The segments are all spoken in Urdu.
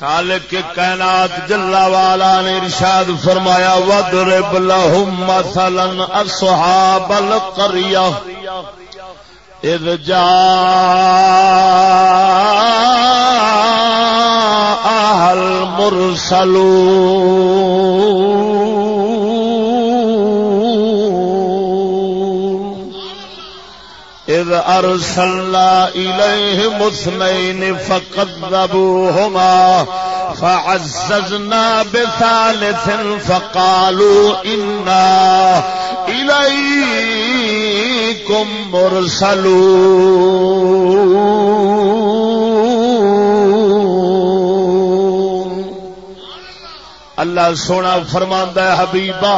خالق کے کائنات جلا والا نے ارشاد فرمایا، وضرب لهم مثلا اصحاب القريه اذ جاء المرسلون اذ ارسلنا اليهم اثنين فكذبوهما فعززنا بثالث فقالوا انا اليكم مرسلون۔ اللہ سونا فرماندا ہے حبیبا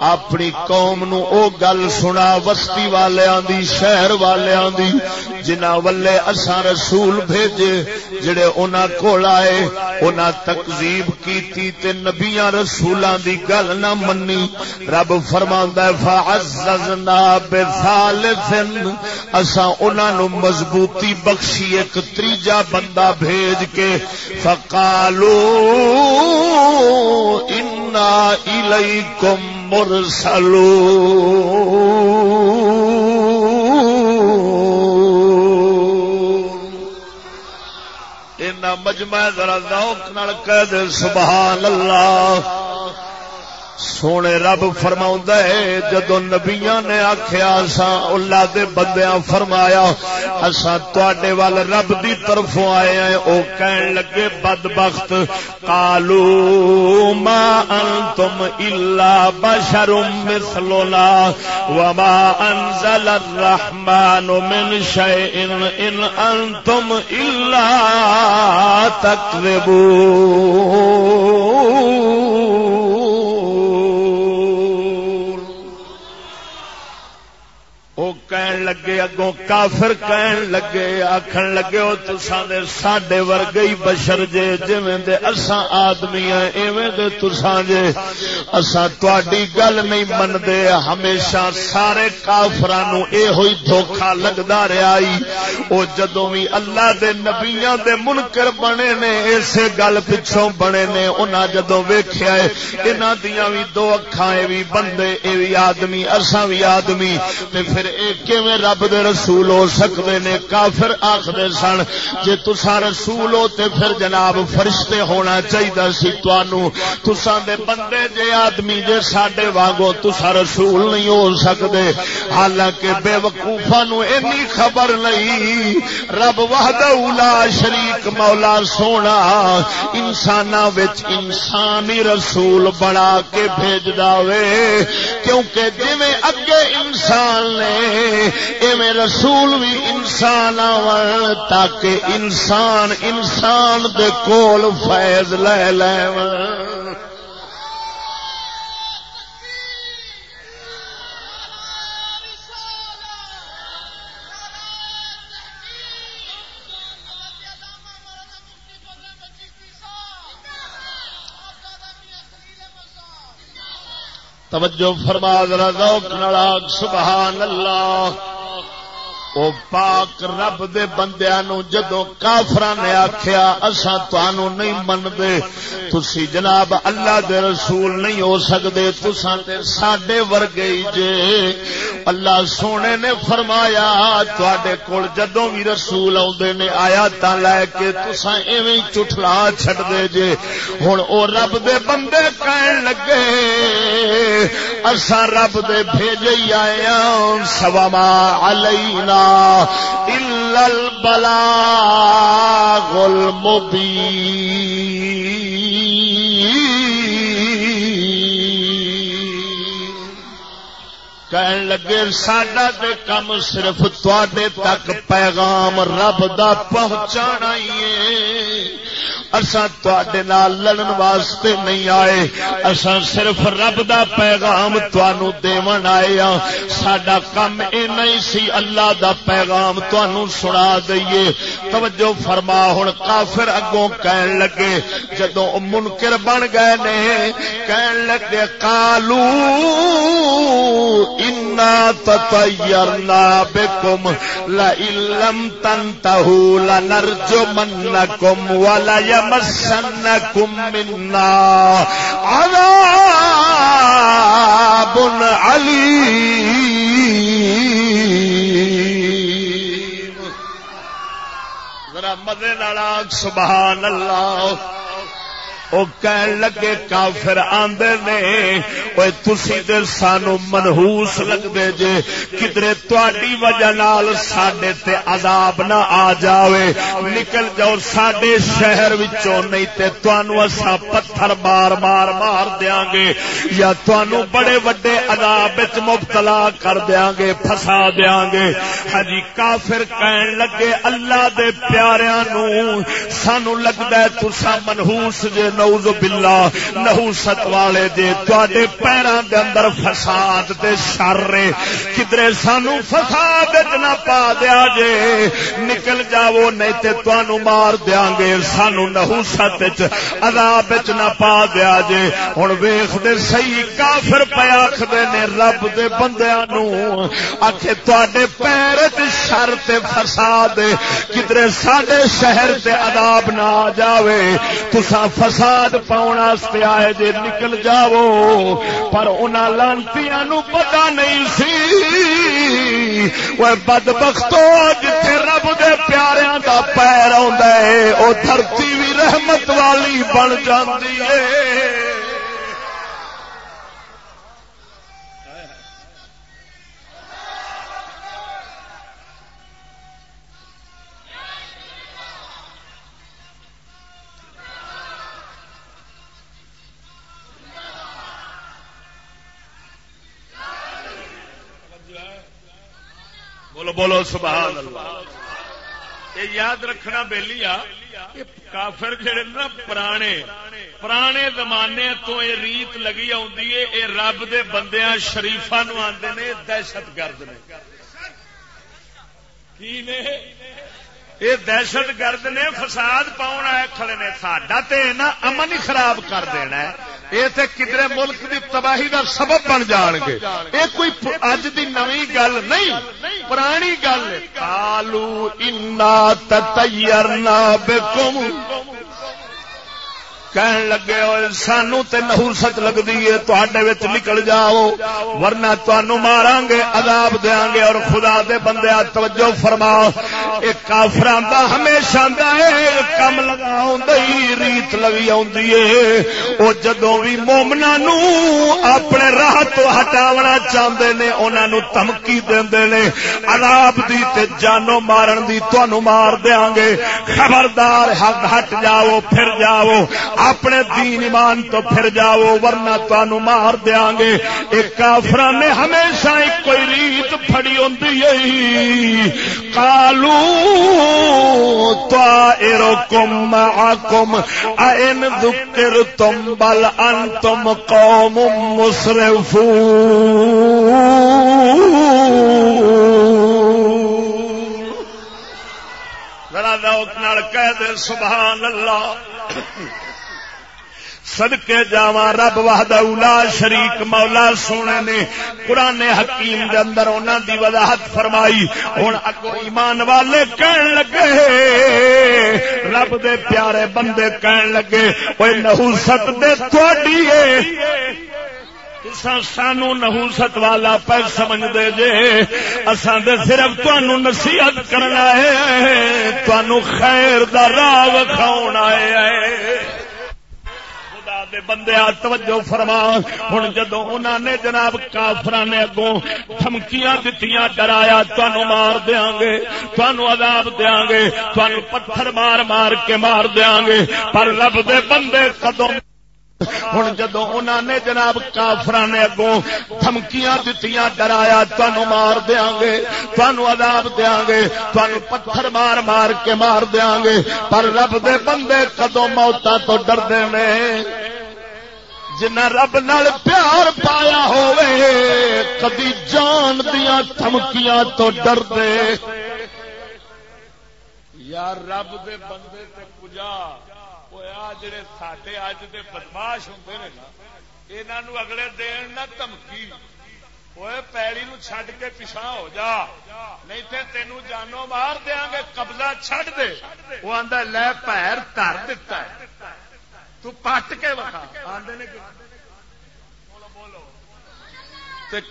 اپنی قوم نو او گل سنا، وسطی والیاں دی، شہر والیاں دی جنہ ولے اساں رسول بھیجے، جڑے انہاں کول آئے، انہاں تکذیب کیتی تے نبیاں رسولاں دی گل نہ منی۔ رب فرماندا ہے، فعززنا بثالث۔ اساں انہاں نو مضبوطی بخشی، ایک تریجا بندہ بھیج کے فقالو ان انا الیکم مرسلون مجمع ذرا ذوق نال کہہ دے سبحان اللہ سونے رب فرما ہے، جدو نبیا نے آخیا اصا اللہ دے بندیاں فرمایا اصا تے وال رب دی طرف آئے ہیں۔ او کہن لگے بد بخت کالو ما انتم الا بشر مثلنا وما انزل الرحمن من شيء ان انتم الا تكذبون کہن لگے اگوں کافر کہن لگے آخر لگے وہ تسان دے ساڈے ورگے ہی بشر جے جویں دے اساں آدمی ہیں ایویں دے تسان جے اساں تواڈی گل نہیں مندے ہمیشہ سارے کافراں نو اے ہوئی دھوکا لگدا رہیا ای او جدوں وی اللہ دے نبیاں دے منکر بنے نے اسے گل پچھوں بنے نے انہاں جدوں ویکھیا اے انہاں دیاں وی دو اکھاں اے وی بندے اے وی آدمی اساں وی آدمی تے پھر اے کیویں رب دے رسول ہو سکتے نے؟ کافر آخر سن، جے تسا رسول ہو تے پھر جناب فرشتے ہونا چاہیے سی تنوع تسا دے بندے جے آدمی جے ساڈے وانگو تسا رسول نہیں ہو سکتے حالانکہ بے وقوفا نو اینی خبر نہیں۔ رب وحدہ اولا شریک، مولا سونا۔ انسان انسانی رسول بنا کے بھیج دے کیونکہ جی اگے انسان نے ایویں رسول بھی انسان آن تاکہ انسان انسان دے کول فیض لے لے توجہ فرما ذرا ذوق نال سبحان اللہ۔ او پاک رب دے بندیاں نو جدو کافراں نے آکھیا، اساں تانوں نہیں مندے تسی جناب اللہ دے رسول نہیں ہو سکدے، تساں تے ساڈے ورگے ہی جے۔ اللہ سونے نے فرمایا، تواڈے کول جدوں وی رسول اوندے نے آیاتاں لے کے تساں ایویں چٹلا چھڈ دے جے۔ ہن او رب دے بندے کہن لگے، اساں رب دے بھیجے ہی آئے ہاں سوا علینا۔ إلا البلاغ المبين. کہن لگے ساڈا تے کم صرف تواڈے تک پیغام رب دا پہنچانا ہی ہے۔ اساں تواڈے نال لڑن واسطے نہیں آئے۔ اساں صرف رب دا پیغام تانوں دیون آئے ہاں۔ ساڈا کم اے نہیں سی، اللہ دا پیغام تانوں سنا دئیے۔ توجہ فرما، ہن کافر اگوں کہن لگے، جدوں منکر بن گئے نے، کہن لگے، قالو انا تطیرنا بكم لئن لم تنتهوا لنرجمنكم ولا يمسنكم منا عذاب عليم۔ ذرا مزے نال سبحان اللہ۔ وہ کہن لگے کافر آندے نے وہ تسی دے سانو منحوس لگدے جے، کدرے تواڈی وجہ نال ساڈے تے عذاب نہ آ جاوے۔ نکل جاؤ ساڈے شہر وچوں، نہیں تے تانوں اسا پتھر مار مار مار دیاں گے، یا تانوں بڑے وڈے عذاب وچ مبتلا کر دیاں گے، پھسا دیاں گے۔ ہاں جی کافر کہن لگے، اللہ دے پیاریاں نو سانو لگدا ہے تسا منحوس جے نعوذ باللہ نحوست والے جے تواڈے پیراں دے اندر فساد تے شر کدرے سانو فساد وچ نہ پا دیا جے، نکل جاؤ، نہیں تے تانوں مار دیاں گے۔ سانو نحوست وچ عذاب وچ نہ پا دیا جے۔ ہن ویکھ دے صحیح، کافر پیا آکھدے نے رب دے بندیاں نو۔ آکھے تواڈے پیر تے شر تے فساد کدرے ساڈے شہر تے عذاب نہ آ جاوے، تساں فساد فساد پاؤن آئے جے نکل جاؤ۔ پر انہاں لانتیاں نو پتہ نہیں سی۔ وہ بد بختو جتھے رب دے پیاریاں دا پیر آندا ہے، او دھرتی بھی رحمت والی بن جاندی ہے۔ بولو بولو، سبحان اللہ۔ یہ یاد رکھنا بہلی آ کافر جڑے نا پرانے پرانے زمانے تو یہ ریت لگی آ رب دے بندیاں شریفا نو آتے نے دہشت گرد نے۔ کی نے؟ یہ دہشت گرد نے فساد پاؤن آئے کھڑے نے ساڈا تے نا امن ہی خراب کر دینا ہے۔ یہ تے کدرے ملک دی تباہی دا سبب بن جان گے۔ یہ کوئی اج دی نوی گل نہیں، پرانی گل کالو انا تیرنا بکم کہن لگے ہوئے سانو تے نحوست لگدی ہے تواڈے وچ نکل جاؤ ورنہ تانوں ماران گے عذاب دیاں گے اور خدا دے بندے توجہ فرماؤ اے کافراں دا ہمیشہ دا اے کم لگاؤں دی ریت لگی اوندی اے او جدوں وی مومناں نو اپنے راہ تو ہٹاونا چاہندے نے انہاں نو دھمکی دیندے نے عذاب دی تے جانو مارن دی تانوں مار دیاں گے خبردار ہٹ جاؤ پھر جاؤ اپنے دین ایمان تو پھر جاؤ، ورنہ تانو مار دیا گے۔ ایک کافر نے ہمیشہ ایک کوئی ریت پڑی ہوں کالو تو کم کم این دکر تم بل ان تم قوم مسرف ذرا ذوق نال کہہ دے، سبحان اللہ۔ سدکے جاوا رب وحد اولا شریک مولا سونے نے قرآن حکیم دے اندر انہوں دی وضاحت فرمائی۔ ہوں اگو ایمان والے کہن لگے، رب دے پیارے بندے کہن لگے وہ نحوست دے تھوڑی سانو نحوست والا پہ سمجھ دے جے اسان دے صرف تنوع نصیحت کرنا ہے تنوع خیر دا راہ وکھاؤ آئے دے بندے توجہ فرما۔ ہوں جدو انہوں نے جناب کافر نے اگوں تھمکیاں دتیاں ڈرایا تنوع مار دیا گے تنوع عذاب دیا گے تنوع پتھر مار مار کے مار دیا گے پر رب دے بندے قدم ہوں جدو انہوں نے جناب کافر نے اگوں دھمکیاں دتیاں ڈرایا تنوع مار دیا گے تنوع عذاب دیا گے تنوع پتھر مار مار کے مار دیا گے پر رب دے بندے کدو موتا تو ڈردے نے۔ جنا رب نال پیار پایا ہوئے، کدی جان دیا تھمکیاں تو ڈر دے یار رب دے بندے تے کجا جڑے ساڈے اج دے بدماش ہوندے نے نا، انہاں نو اگلے دین نہ دھمکی۔ پیڑی نو چھڈ کے پچھا ہو جا، نہیں تے تینوں جانو مار دیا گے، قبضہ چھڈ دے۔ وہ آدھا لے پیر تر دتا ہے۔ تو پٹ کے وکھا۔ آدھے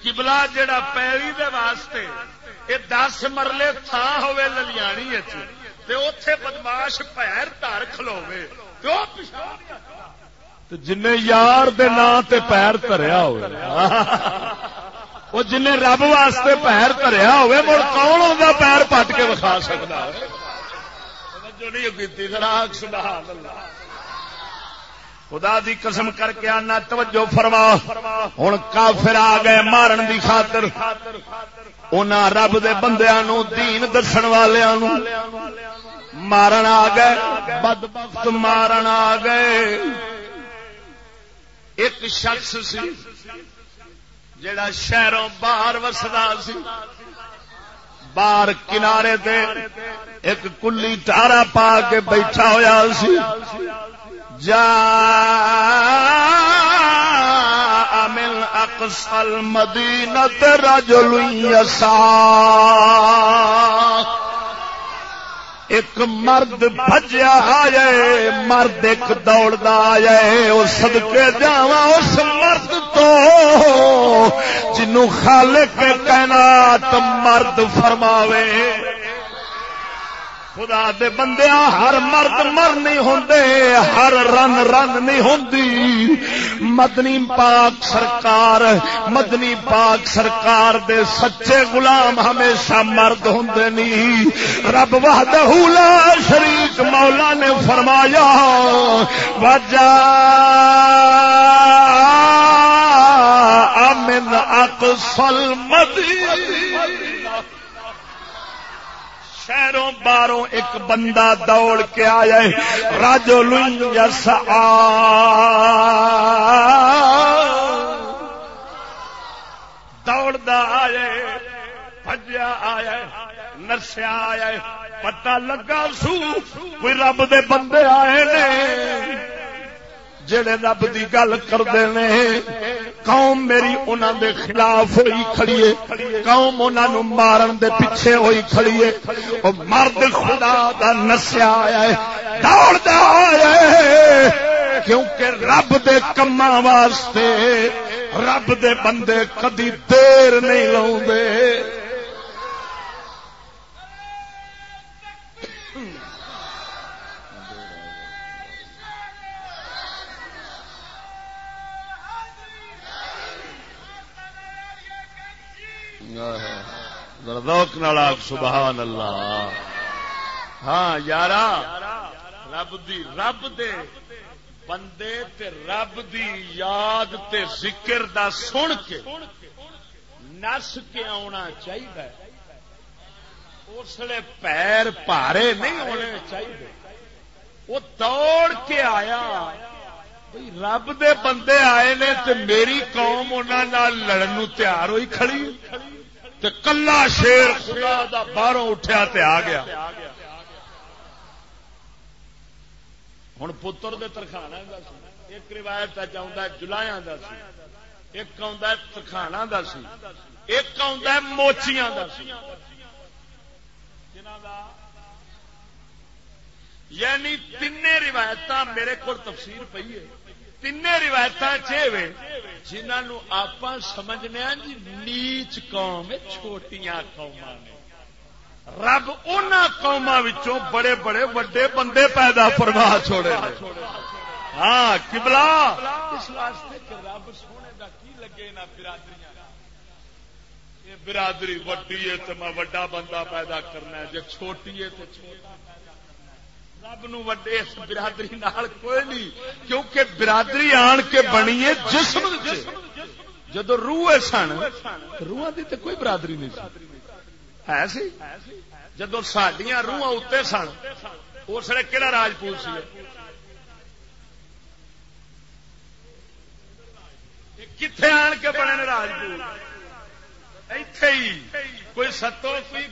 کبلا جڑا پیڑی دے واسطے یہ دس مرلے تھان ہوے للیانی اتے بدماش پیر تر کھلوے جن یار دے نا تے پیر تریا ہو وہ جن رب واسطے پیر تریا ہوئے مڑ کون ہوگا پیر پٹ کے وکھا سکتا جو نہیں کی سبحان اللہ۔ خدا دی قسم کر کے آنا، توجہ فرما۔ ہوں کافر آ گئے مارن دی خاطر۔ انہاں رب دے بندیاں نو دین دسن والیاں نو مارن آ گئے بد بخت مارن آ گئے۔ ایک شخص سی جڑا شہروں باہر وسدا سی۔ باہر کنارے تے ایک کلی ٹارا پا کے بیٹھا ہوا سی۔ جا من اقصى المدينة رجل يسعى ایک مرد بجیا آیا مرد ایک دوڑتا آیا وہ سدکے جا اس مرد تو جنو خالق کہنا تو مرد فرماوے۔ خدا دے بندیا ہر مرد مر نہیں ہوں ہر رن رن نہیں ہوں مدنی پاک سرکار، مدنی پاک سرکار دے سچے غلام ہمیشہ مرد ہوں نہیں رب وحدہ لا شریک مولا نے فرمایا، وجہ امن اقصل مدینہ شہروں باروں ایک بندہ دوڑ کے آیا راجو لس دوڑتا آیا بجیا آیا نرسیا آیا پتا لگا سو، کوئی رب دے بندے آئے نے۔ جڑے رب دی گل کرتے ہیں قوم میری انہوں دے خلاف ہوئی کھڑیے قوم انہوں مارن دے پیچھے ہوئی کھڑیے وہ مرد خدا دا نسیا آیا ہے دوڑ دا آیا ہے، کیونکہ رب دے کما واسطے، رب دے بندے کدی دیر نہیں لاؤ روک نالا سبحان اللہ ہاں یار رب دی رب دے بندے تے رب دی یاد تے ذکر دا سن کے نس کے آنا چاہیے۔ اس لیے پیر پارے نہیں ہونے چاہیے۔ وہ دوڑ کے آیا۔ رب دے بندے آئے نے تے میری قوم انہوں لڑن تیار ہوئی کھڑی۔ تے کلا شیر خدا دا باہروں اٹھیا تے آ گیا۔ ہوں پتر دے ترخانا ایک روایت چاہتا ہے جلایا کا سی۔ ایک آ ترخانا کا سی۔ ایک آ موچیاں کا سی۔ یعنی تین روایت میرے کو تفسیر پی ہے۔ تین روایت جنہوں آپ سمجھنے جی نیچ قوم چھوٹیاں قوم رب ان قوما بڑے بڑے وڈے بندے پیدا فرما چھوڑے ہاں کبلا اس واسطے رب سونے کا کی لگے نہ برادری برادری وڈی ہے تو میں وڈا بندہ پیدا کرنا جی چھوٹی ہے تو چھوٹا رب نو وڈے اس برادری نال کوئی نہیں، کیونکہ برادری آن کے بنی ہے جسم جدو روح سن روح کی تو کوئی برادری نہیں سی۔ ہے سی؟ جدو سڈیا روح اتنے سن، اس نے کہڑا راجپوت سی؟ کتنے آن کے بنے راجپوت اتے ہی۔ کوئی ستو کوئی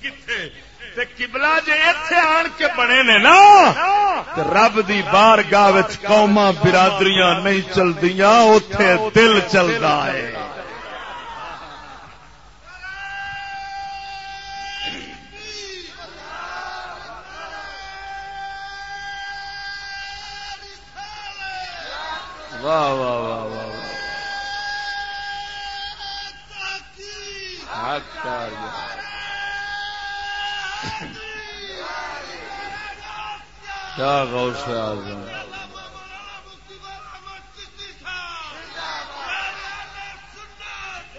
کتنے کبلا قبلہ اتے آن کے بنے نے نا رب دی بار گاہ قوما برادریاں نہیں چلدیاں اتے دل چلتا ہے۔ واہ واہ واہ واہ واہ۔ کیا غوث اعظم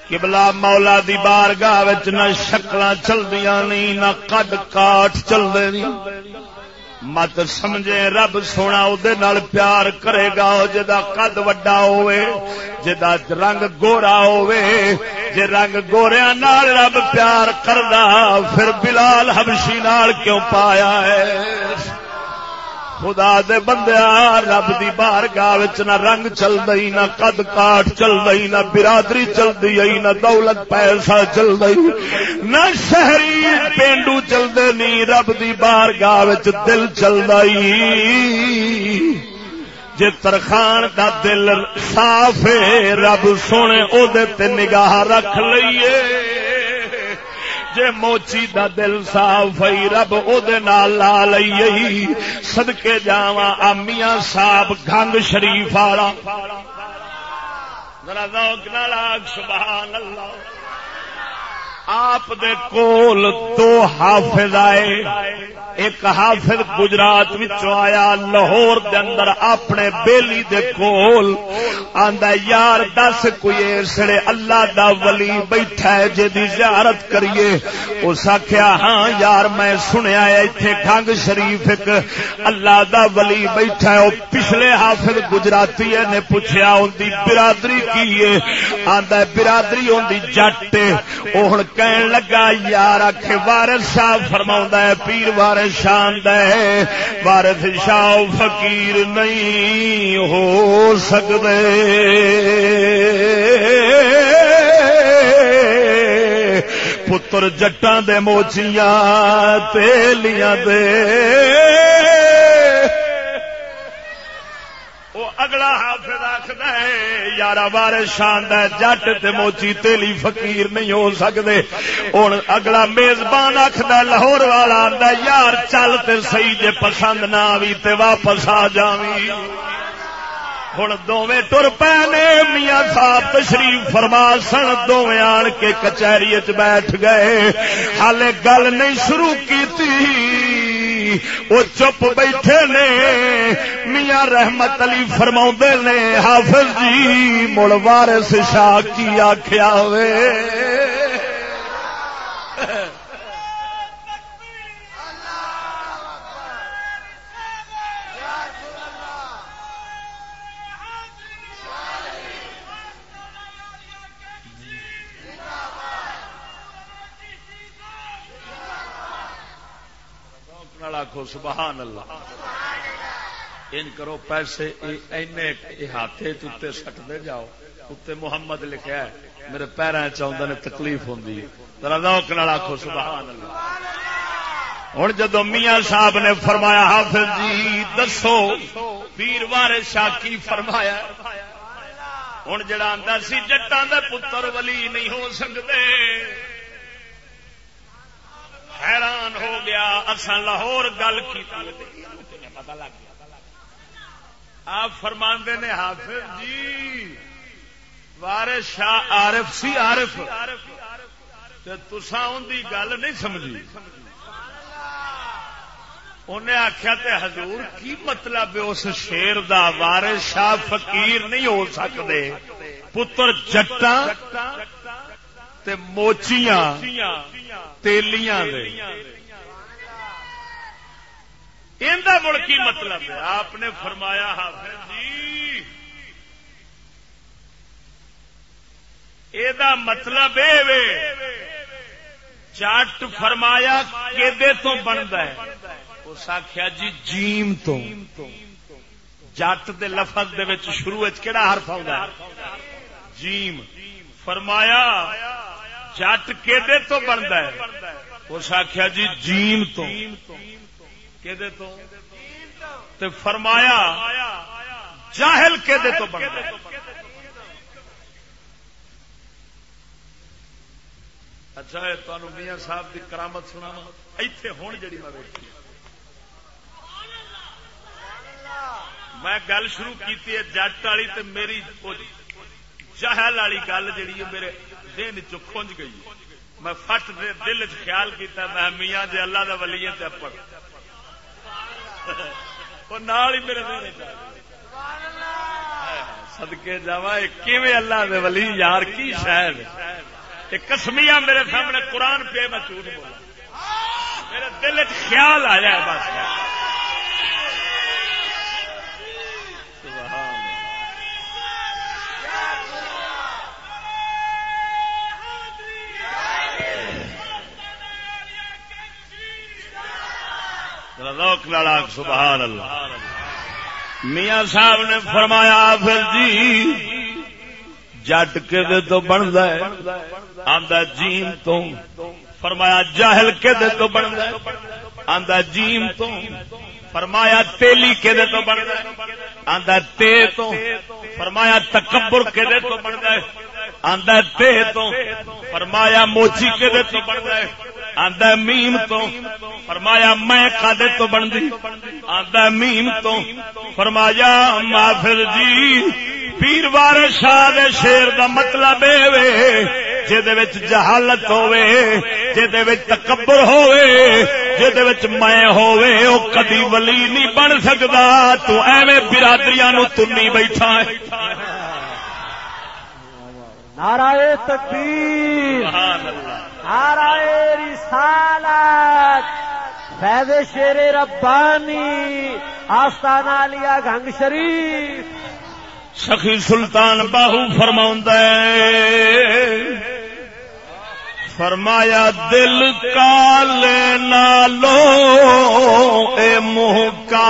قبلہ مولا دی بارگاہ نہ شکل چلدیاں نہیں نہ قد کاٹ چلتے نہیں مت سمجھے رب سونا نال پیار کرے گا جا قد وڈا ہوئے جدا رنگ گورا ہوئے جے رنگ گوریا نال رب پیار کردا پھر بلال حبشی نال کیوں پایا ہے خدا دے بندیا رب دی بار گاہ نہ رنگ چل رہی نہ قد کاٹ چل رہی نہ برادری چل رہی نہ دولت پیسہ چل رہی نہ شہری پینڈو چلتے نہیں رب دی بار گاہ دل چل رہی جے ترخان دا دل صاف ہے، رب سونے او دے تے نگاہ رکھ لئیے۔ جے موچی دا دل صاف ہی رب او دے نال لا لئی صدکے جاواں امیاں صاحب، گنگ شریف والا۔ ذرا ذوق نال سبحان اللہ۔ آپ دے کول دو حافظ آئے۔ ایک حافظ گجرات آیا، لاہور دے اندر اپنے بیلی دے کول۔ آندا یار دس کوئی اسڑے اللہ دا ولی بیٹھا ہے جے دی زیارت کریے۔ اس آخیا ہاں یار میں سنیا ہے، ایتھے شریف ایک اللہ دا ولی بیٹھا ہے۔ پچھلے حافظ گجراتی نے پوچھا ان دی برادری کی ہے؟ آندا برادری ان دی جٹ او ہن کہن لگا، یار آخ وارث شاہ فرما ہے، پیر وارث شان دے وارث شاہ فقیر نہیں ہو سکتے پتر جٹان دے موچیاں تیلیاں دے۔ اگلا حافظ آخد یار بار شان جٹ تے موچی تیلی فقیر نہیں ہو سکتے ہوں اگلا میزبان آخد لاہور والا آدھا یار چل تے سی جے پسند نہ آئی تے واپس آ جاوی۔ ہوں دونیں ٹر پے نے، میاں صاحب تشریف فرما سن دونیں آن کے کچہری بیٹھ گئے۔ ہالے گل نہیں شروع کی تھی وہ چپ بیٹھے نے۔ میاں رحمت علی فرما نے، حافظ جی مڑ وارس شاہ کی آخیا ہوئے آخو سبحان اللہ۔ ان کرو پیسے ہاتھے تے سٹتے جاؤ۔ اتنے محمد لکھا ہے، میرے پیروں چاہتے نے تکلیف ہوں روک نال آخو سبحان اللہ۔ ہوں جدو میاں صاحب نے فرمایا، حافظ جی دسو۔ پیر وار شاہ کی فرمایا؟ ہوں جڑا آتا سی جٹان دے پتر ولی نہیں ہو سکتے حیران ہو گیا۔ اصا لاہور گل کی۔ پتا لگ گیا آپ فرماندے نے حافظ جی۔ وارث شاہ عارف سی عارف۔ تسا ان کی گل نہیں سمجھی۔ انہیں آخیا تے حضور کی مطلب اس شیر دا وارث شاہ فقیر نہیں ہو سکتے پتر جٹا موچیاں۔ تیلیاں دے۔ مڑ کی مطلب ہے۔ آپ نے فرمایا ہاں حافظ جی۔ یہ مطلب یہ چٹ فرمایا کہ تو بنتا ہے؟ اس آخیا جی جیم تو۔ جٹ دے لفظ دے شروع کہڑا حرف آ جیم۔ فرمایا جٹ کہ تو بنتا ہے؟ اس آخیا جی جیم تو۔ تے فرمایا، جاہل کہ تو بنتا اچھا تمہیں میاں صاحب کی کرامت سنا اتے ہوں جی میں میں گل شروع کی جٹ والی میری چہل والی گل جیڑی میرے دن چنج گئی۔ میں فٹ دے دل چ خیال کیا میں میاں جی اللہ کا ولی پڑ نال ہی میرے دل سدکے جا اللہ دے ولی؟ یار، کی شاید کسمیا میرے سامنے قرآن پہ میں جھوٹ بولا میرے دل چ خیال آیا بس۔ سبحان اللہ۔ میاں صاحب نے فرمایا، پھر جی جٹ کے دے تو بنتا ہے؟ آندا جیم تو۔ فرمایا، جاہل کے دے تو بنتا ہے؟ آندا جیم تو۔ فرمایا، تیلی کے دے تو بنتا ہے؟ آندا تے تو۔ فرمایا، تکبر کے دے تو بنتا ہے؟ آندا تے تو۔ فرمایا، موچی کے دے تو بنتا ہے؟ آدھا میم تو۔ فرمایا میں کدے تو بنتی۔ آدھا میم تو۔ فرمایا مافر جی پیر بار شاہ شیر دا مطلب جہد جہالت ہوے جہد تکبر ہوے جہد میں ہوے او کدی ولی نہیں بن سکتا تو ایویں برادری نو تنی بیٹھا ہے۔ نعرہ تکبیر نعرہ رسالت فیض شیر ربانی آستانہ لیا گنگ شریف۔ سخی سلطان باہو فرما فرمایا دل کا لینا لو اے منہ کا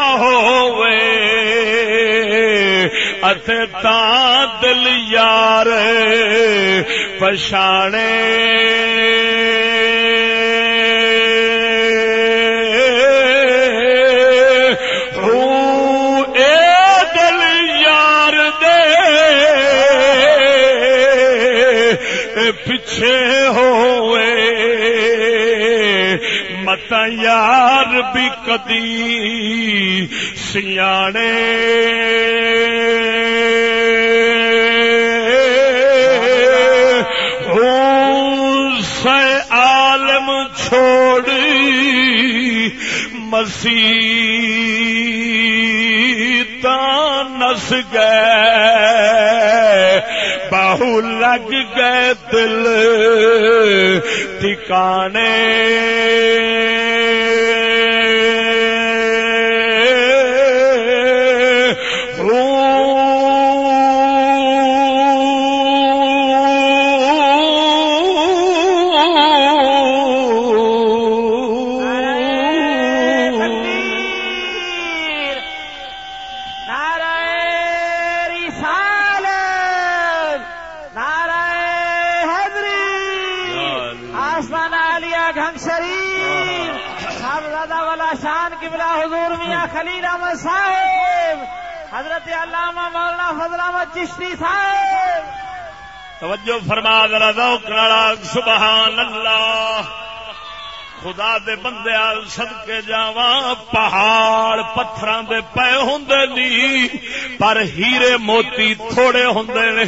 پچھانے دل یار دے۔ پچھے ہوئے۔ مت یار بھی کدی سیانے۔ نس گئے بہو لگ گئے دل ٹھکانے۔ چشتی صاحب۔ توجہ فرما، ذرا ذوق سبحان اللہ۔ خدا دے بندے سد کے جاواں، پہاڑ پتھراں دے پے ہوندے نی، پر ہیرے موتی تھوڑے ہوندے نے۔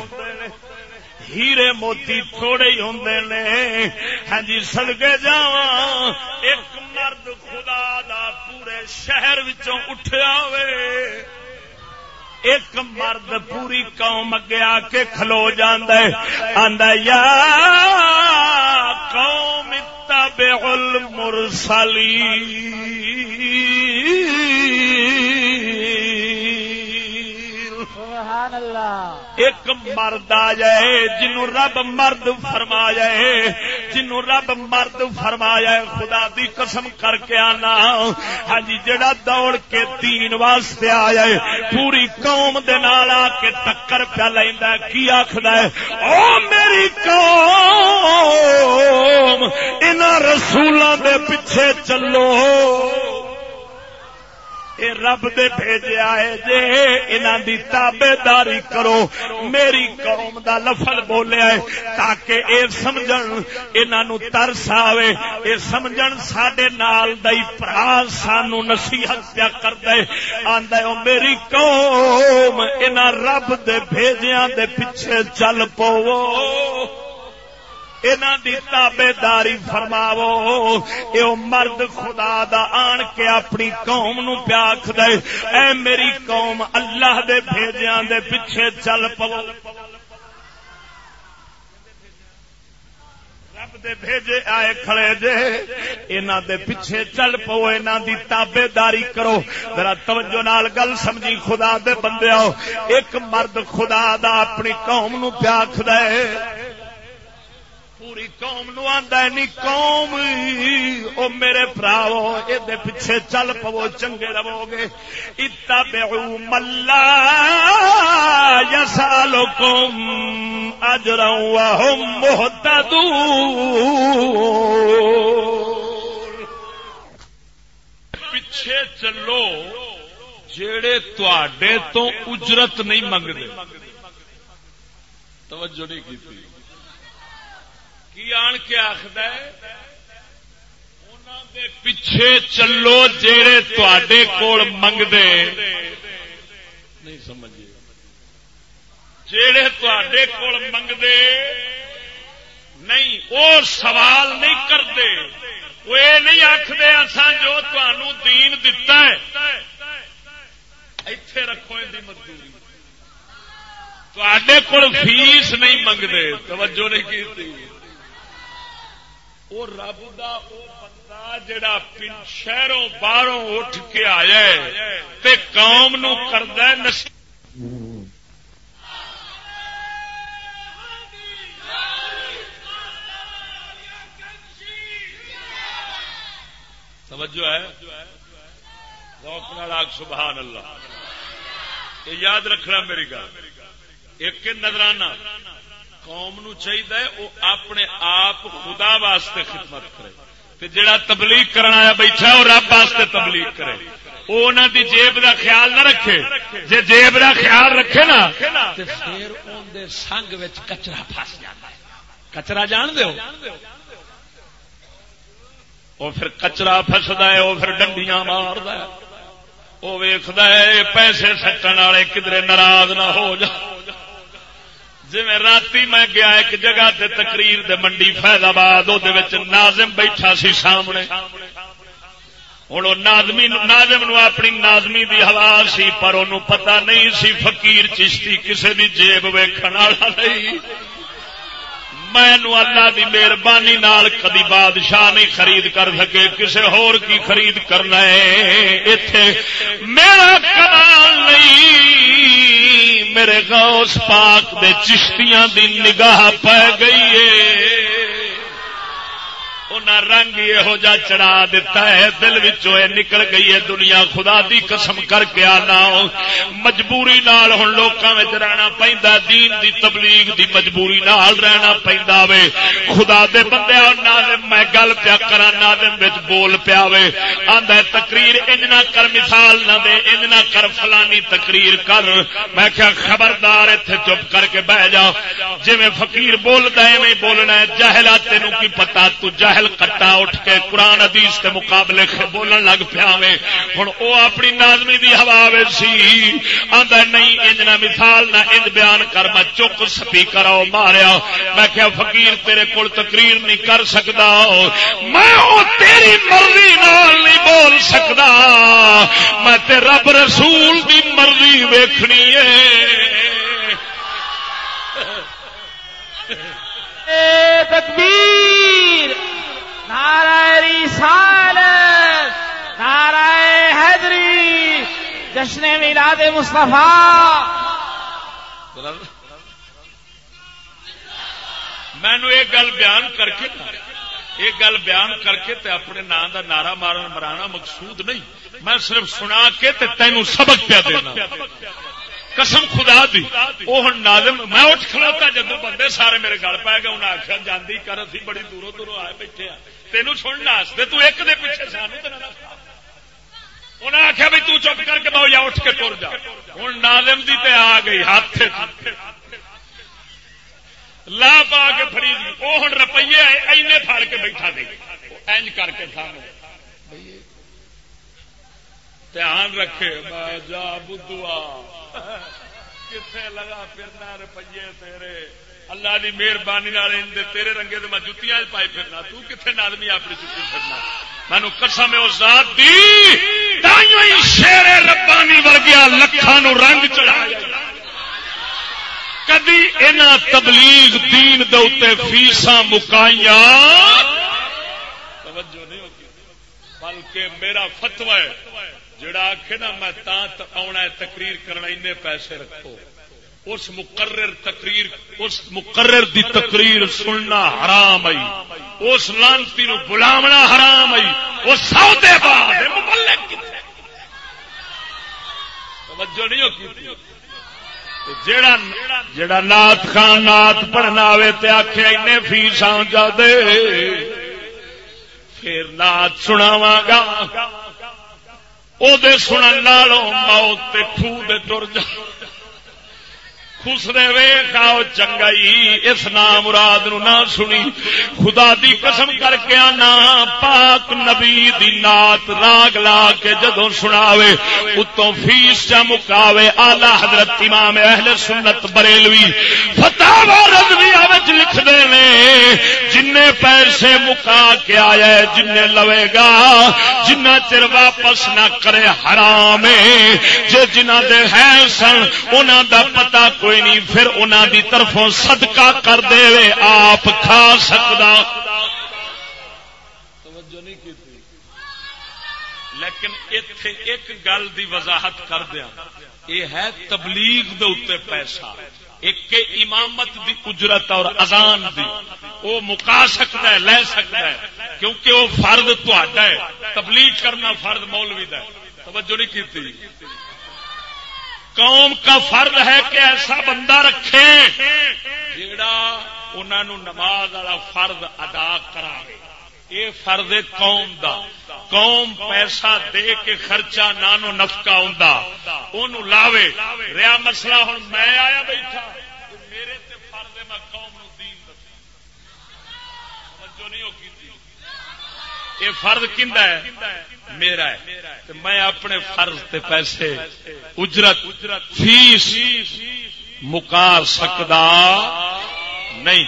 ہیرے موتی تھوڑے ہی ہوندے نے۔ ہاں جی سدکے جاواں، ایک مرد خدا دا پورے شہر وچوں اٹھیا وے۔ ایک مرد پوری قوم اگے آ کے کھلو جانا آندا یا قوم تبع المرسلین۔ سبحان اللہ۔ ایک مرد آ جائے جنو رب مرد فرما جائے جنو رب مرد فرما جائے خدا دی قسم کر کے آنا۔ ہاں جی جڑا دوڑ کے تین واسطے آ جائے پوری قوم دے نال آ کے ٹکر پیا لینا کی آخر او میری قوم ان رسولوں دے پیچھے چلو۔ اے رب دے بھیجے آئے جے انہاں دی تابے داری کرو۔ میری قوم دا لفظ بولے آئے تاکہ اے سمجھن انہاں نو ترس آوے۔ اے سمجھن ساڈے نال دئی پرا سانو نصیحت پیا کر دے آندا او میری قوم، انہاں رب دے بھیجیاں دے پیچھے چل پوو تابے داری فرماو یہ مرد خدا دا آن کے اپنی قوم نو پیاکھ دے، اے میری قوم اللہ دے بھیجیاں دے پیچھے چل پو دے بھیجے آئے کھڑے جے اینا دے پیچھے چل پو اینا دی تابے داری کرو۔ ذرا توجہ نال گل سمجھی، خدا دے بندے آؤ۔ ایک مرد خدا دا اپنی قوم نو پیاکھ دے۔ پوری قوم نو آندا نی قوم، او میرے پراو اے پیچھے چل پو، چنگے رہو گے۔ اتبعوا ملا یسالکم اجرا وهم مهتدون پیچھے چلو، جیڑے تواڈے تو اجرت نہیں منگدے۔ توجہ نہیں کی کی آن کے آخد پیچھے چلو جیڑے تے کول منگتے نہیں سمجھے جیڑے تے کول منگتے نہیں وہ سوال نہیں کرتے وہ یہ نہیں آخر اسان جو تمہوں دین دتا ہے۔ اتے رکھو ان مزدوری تے کول فیس نہیں منگتے توجہ نہیں کی وہ رب دا او بندہ جڑا شہروں باہروں اٹھ کے آیا تے قوم نو کردا ہے نصیحت توجہ ہے؟ سبحان اللہ۔ یہ یاد رکھنا میری گل۔ ایک نظرانہ۔ قوم نو چاہیے وہ اپنے آپ خدا واسطے خدمت کرے۔ جڑا تبلیغ کرنا آیا بیٹھا وہ رب واسطے تبلیغ کرے۔ وہ انہوں دی جیب دا خیال نہ رکھے۔ جے جیب دا خیال رکھے نا پھر سنگ کچرا فس جاتا ہے۔ کچرا جان دو وہ پھر کچرا فسدا ہے، وہ پھر ڈنڈیاں مارد وہ ویخد پیسے سٹن والے کدھر ناراض نہ ہو جا۔ جی رات میں گیا، ایک جگہ تے تقریر دے منڈی فیض آباد ناظم بیٹھا سی سامنے۔ ہوں نازمی نازم نو اپنی نازمی دی ہوا سی، پر انہوں پتا نہیں سی فقیر چشتی کسے دی جیب ویکھن والا نہیں۔ میں اللہ دی مہربانی نال کدی بادشاہ نہیں خرید کر سکے، کسے ہور کی خرید کرنا ہے؟ اتے میرا کمال نہیں، میرے غوث پاک دے چشتیاں دی نگاہ پہ گئی ہے۔ رنگ یہو جا چڑھا دیتا ہے۔ دل نکل گئی ہے۔ دنیا خدا دی قسم کر کے آنا۔ مجبوری نال ہوں لوکاں رہنا پہنتا دین دی تبلیغ دی مجبوری نال رہنا پہنتا وے۔ خدا دے بندے نادم میں گل پیا کرا نادم بچ بول پیا وے۔ آندا تقریر انج نہ کر، مثال نہ دے، انج نہ کر، فلانی تقریر کر۔ میں کیا خبردار ایتھے چپ کر کے بہ جا۔ جی فقیر بولدا ایویں بولنا ہے جاہلا تینوں کی پتہ تو جاہل کٹا اٹھ کے قرآن ادیس کے مقابلے بولن لگ پیا ہوں وہ اپنی نازمی دی ہوا سی۔ آدھا نہیں، انج نہ مثال، نہ انج بیان کر۔ میں چک سپیکر آؤ ماریا۔ میں کیا فقیر، تیرے کول تقریر نہیں کر سکتا میں تیری مرضی نال نہیں بول سکتا میں تے رب رسول دی مرضی ویکھنی ہے تکبیر! نعرہ رسالت، نعرہ حیدری جشن میلاد مصطفیٰ۔ مینو یہ گل بیان کر کے یہ گل بیان کر کے تے اپنے نام دا نعرہ مارن مرانا مقصود نہیں۔ میں صرف سنا کے تے تینوں سبق پیا دینا۔ قسم خدا دی وہ ہوں نازم میں اٹھ کھلوتا جدو بندے سارے میرے گل پائے گئے انہیں آخیا جاندی کر، اسی بڑی دوروں دوروں آئے بیٹھے آ تینوں سننا تو ایک دے پیچھے سانو انہیں آخیا بھی تو چپ کر کے بہو یا اٹھ کے ٹر جا۔ ہوں نازم دی تے آ گئی، ہاتھ لا پا کے فری وہ ہوں روپیے اینے پھڑ کے بیٹھا دے۔ اینج کر کے تھان دھیان رکھے میں جا بدھوا کتنے لگا پھرنا روپیے تیرے؟ اللہ کی مہربانی تیرے رنگے تو میں جتیاں پائی پھرنا، تو کتنے نادمی اپنی جتی پھرنا؟ مینو قسم ذات دی شیر ربانی ورگیا لکھان رنگ چڑھایا۔ کدی ان تبلیغ دین دے فیسا مکائیا توجہ نہیں ہوتی بلکہ میرا فتوا ہے، جڑا آخ نا، میں آنا ہے، تقریر کرنا ان پیسے رکھو۔ اس مقرر تقریر اس مقرر دی تقریر سننا حرام آئی۔ اس لانتی نو بلاونا حرام آئی۔ وہ سو دے بعد توجہ نہیں ہوتی جیڑا جیڑا نات خان نات پڑھنا آئے تے آخیا این فیس جا دے۔ پھر نات سناواں گا۔ وہ سنن موت خو دے تر جا۔ خسرے وے کھاؤ چنگائی، اس نام مراد نو نہ سنی۔ خدا دی قسم کر کے آنا، پاک نبی دی نات راگ لا کے جدو سناوے، اتوں فیس چا مکاوے۔ آلہ حضرت امام اہل سنت بریلوی فتح رضوی آوچ لکھ دے نے جن پیسے مکا کے آیا جن لوے گا، جنہ چر واپس نہ کرے حرام جے جنہ دے ہے سن، انہاں دا پتہ کوئی کوئی نہیں، پھر انہوں دی طرفوں صدقہ کر دے آپ کھا سکتا لیکن اتے ایک گل دی وضاحت کر دیا یہ ہے تبلیغ دے اتنے پیسہ۔ ایک امامت دی اجرت اور اذان دی۔ وہ مکا سکتا ہے، لے سکتا ہے۔ کیونکہ وہ فرد تا ہے۔ تبلیغ کرنا فرد مولوی دا توجہ نہیں کی قوم کا فرض ہے کہ ایسا بندہ رکھے جڑا انہوں نماز والا فرض ادا کرا یہ فرد قوم دا۔ قوم پیسہ دے کے خرچہ نانو نفکا ہوں لاوے۔ ریا مسئلہ ہوں میں آیا بیٹھا۔ میرے تے فرد میں قوم نو دین نہیں یہ فرد کھا ہے؟ میرا ہے۔ میں اپنے فرض تے پیسے، اجرت، فیس مکار سکتا نہیں۔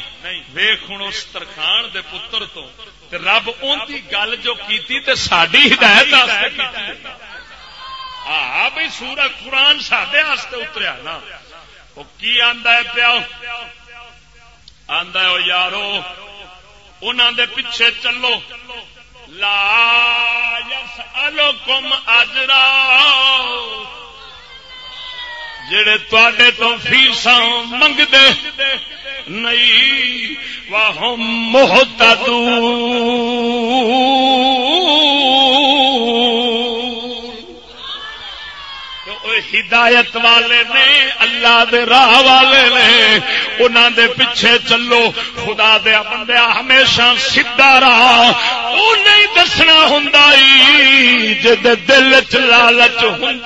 ویخ ہوں اس ترخان دے پتر تو۔ رب ان کی گل جو کیتی تے ساری ہدایت ہاں بھائی سورت قرآن سڈے اتریا نا۔ وہ کی آدھا ہے پیا آدھا یارو انہوں دے پیچھے چلو۔ لا یسألکم اجرا جڑے تے تو فیساں منگتے نہیں وہ محتدون ہدایت والے نے، اللہ دے راہ والے نے انہوں دے پیچھے چلو، خدا دیا بندیا ہمیشہ سیدا راہ وہ نہیں دسنا ہوں جد دل چ لالچ ہوں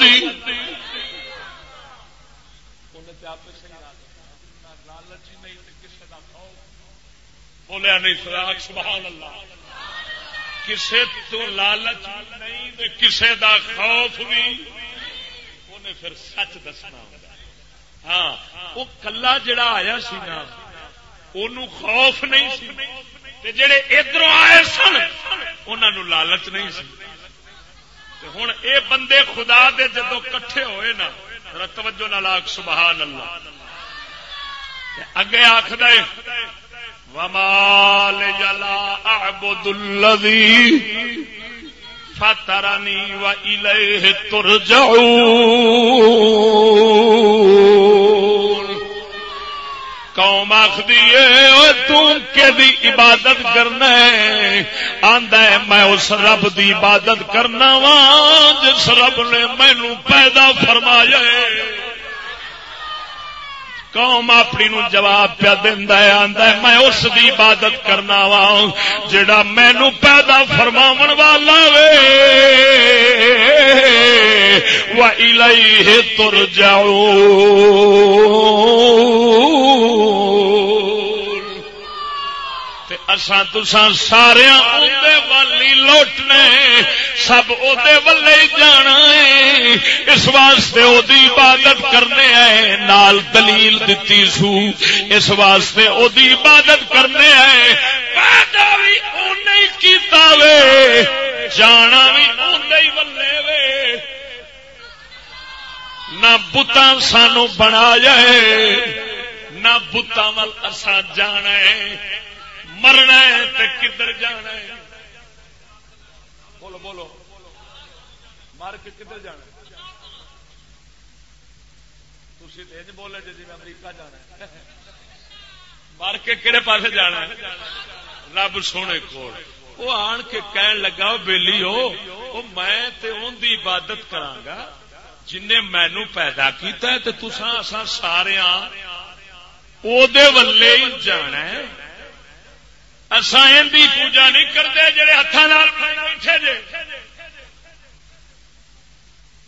بولیا نہیں، سراغ سبحان اللہ۔ کسے تو لالچ نہیں، کسے دا خوف بھی۔ پھر سچ دسنا ہاں وہ کلا جڑا آیا سی نا خوف نہیں سی۔ جڑے ادھر آئے سن انہوں لالچ نہیں سی۔ ہوں اے بندے خدا دے جدو کٹھے ہوئے نا توجہ نال سبحان اللہ اگے آخد ومال جلا اعبد الذی فترانی و الیہ ترجعون۔ قوم آخری دی عبادت کرنا آندا ہے، میں اس رب دی عبادت کرنا وا جس رب نے مینو پیدا فرمایا قوم اپنی نو جواب پیا دینا ہے، آندا ہے، میں اس دی عبادت کرنا وا۔ جڑا مینو پیدا فرماون والا وے۔ وَإِلَيْهِ تُرْجَعُونَ۔ اساں تساں سارے والی لوٹنے سب ادے ولے جانا ہے۔ اس واسطے او عبادت کرنے آئے، نال دلیل دتی سو۔ اس واسطے او عبادت کرنے آئے۔ پیدا بھی اُنہیں کیتا وے، جانا بھی اُنہیں ولے وے۔ نہ بتا سانو بنا جائے نہ بتا ول اصا جانا ہے۔ مرنا ہے تو کدھر جانا ہے؟ بولو بولو۔ مار کے کدھر جانا تھی بولے جی میں امریکہ جانا ہے۔ مار کے کہڑے پاس جانا رب سونے کو وہ آن کے کہن لگا بےلی ہو میں ان کی عبادت کرا جن مینو پیدا کیتا ہے تو تسا اصا سارے ولے ہی جانا ہے۔ اصا ان کی پوجا نہیں کرتے جڑے ہاتھ بیٹھے جے۔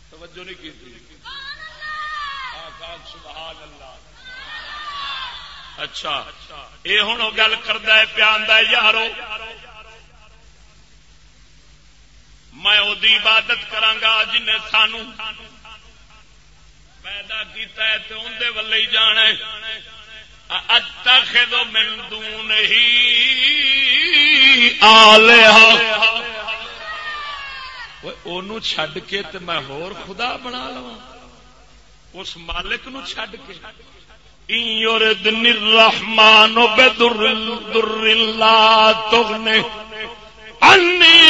توجہ نہیں کی اچھا یہ ہوں گل کرتا ہے پیان یارو، میں وہی عبادت کرا جن سانو پیدا کیتا ہے تو اندر ولے ہی جانا ہے۔ اتخذ من دونه آلہا اونوں چھڈ کے تے میں ہور خدا بنا لواں اس مالک نو چھڈ کے ان یردن الرحمن بدر در لا تغنے انی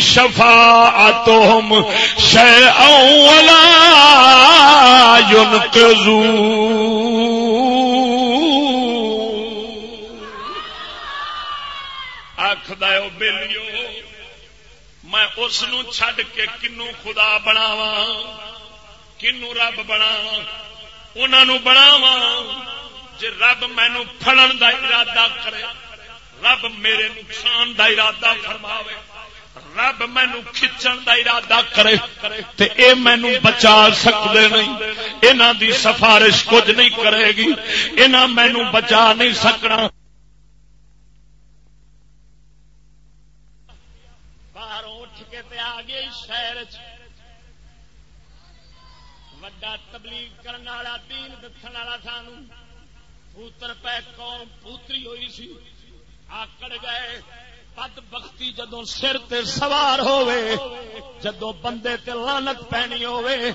شفاعتهم شيئا ولا ينقذون۔ آخد بےلیو میں اس چھڈ کے کنو خدا بناوا کنو رب بناوا انہوں بناوا جی رب مینو فڑن کا ارادہ کرے۔ رب میرے نقصان کا ارادہ فرماوے۔ رب مینو کھچن کا ارادہ کرے تے اے مینو بچا سکتے نہیں۔ انہوں دی سفارش کچھ نہیں کرے گی۔ انہاں مینو بچا نہیں سکنا۔ باہر اٹھ کے تے آ گئی شہر وڈا تبلیغ کرنے والا، دین دکھن والا سانو پوتر پہ قوم پوتری ہوئی سی۔ آکڑ گئے۔ بد بختی جدو سر تے سوار ہوئے جدو بندے تے لانت پینی ہوئے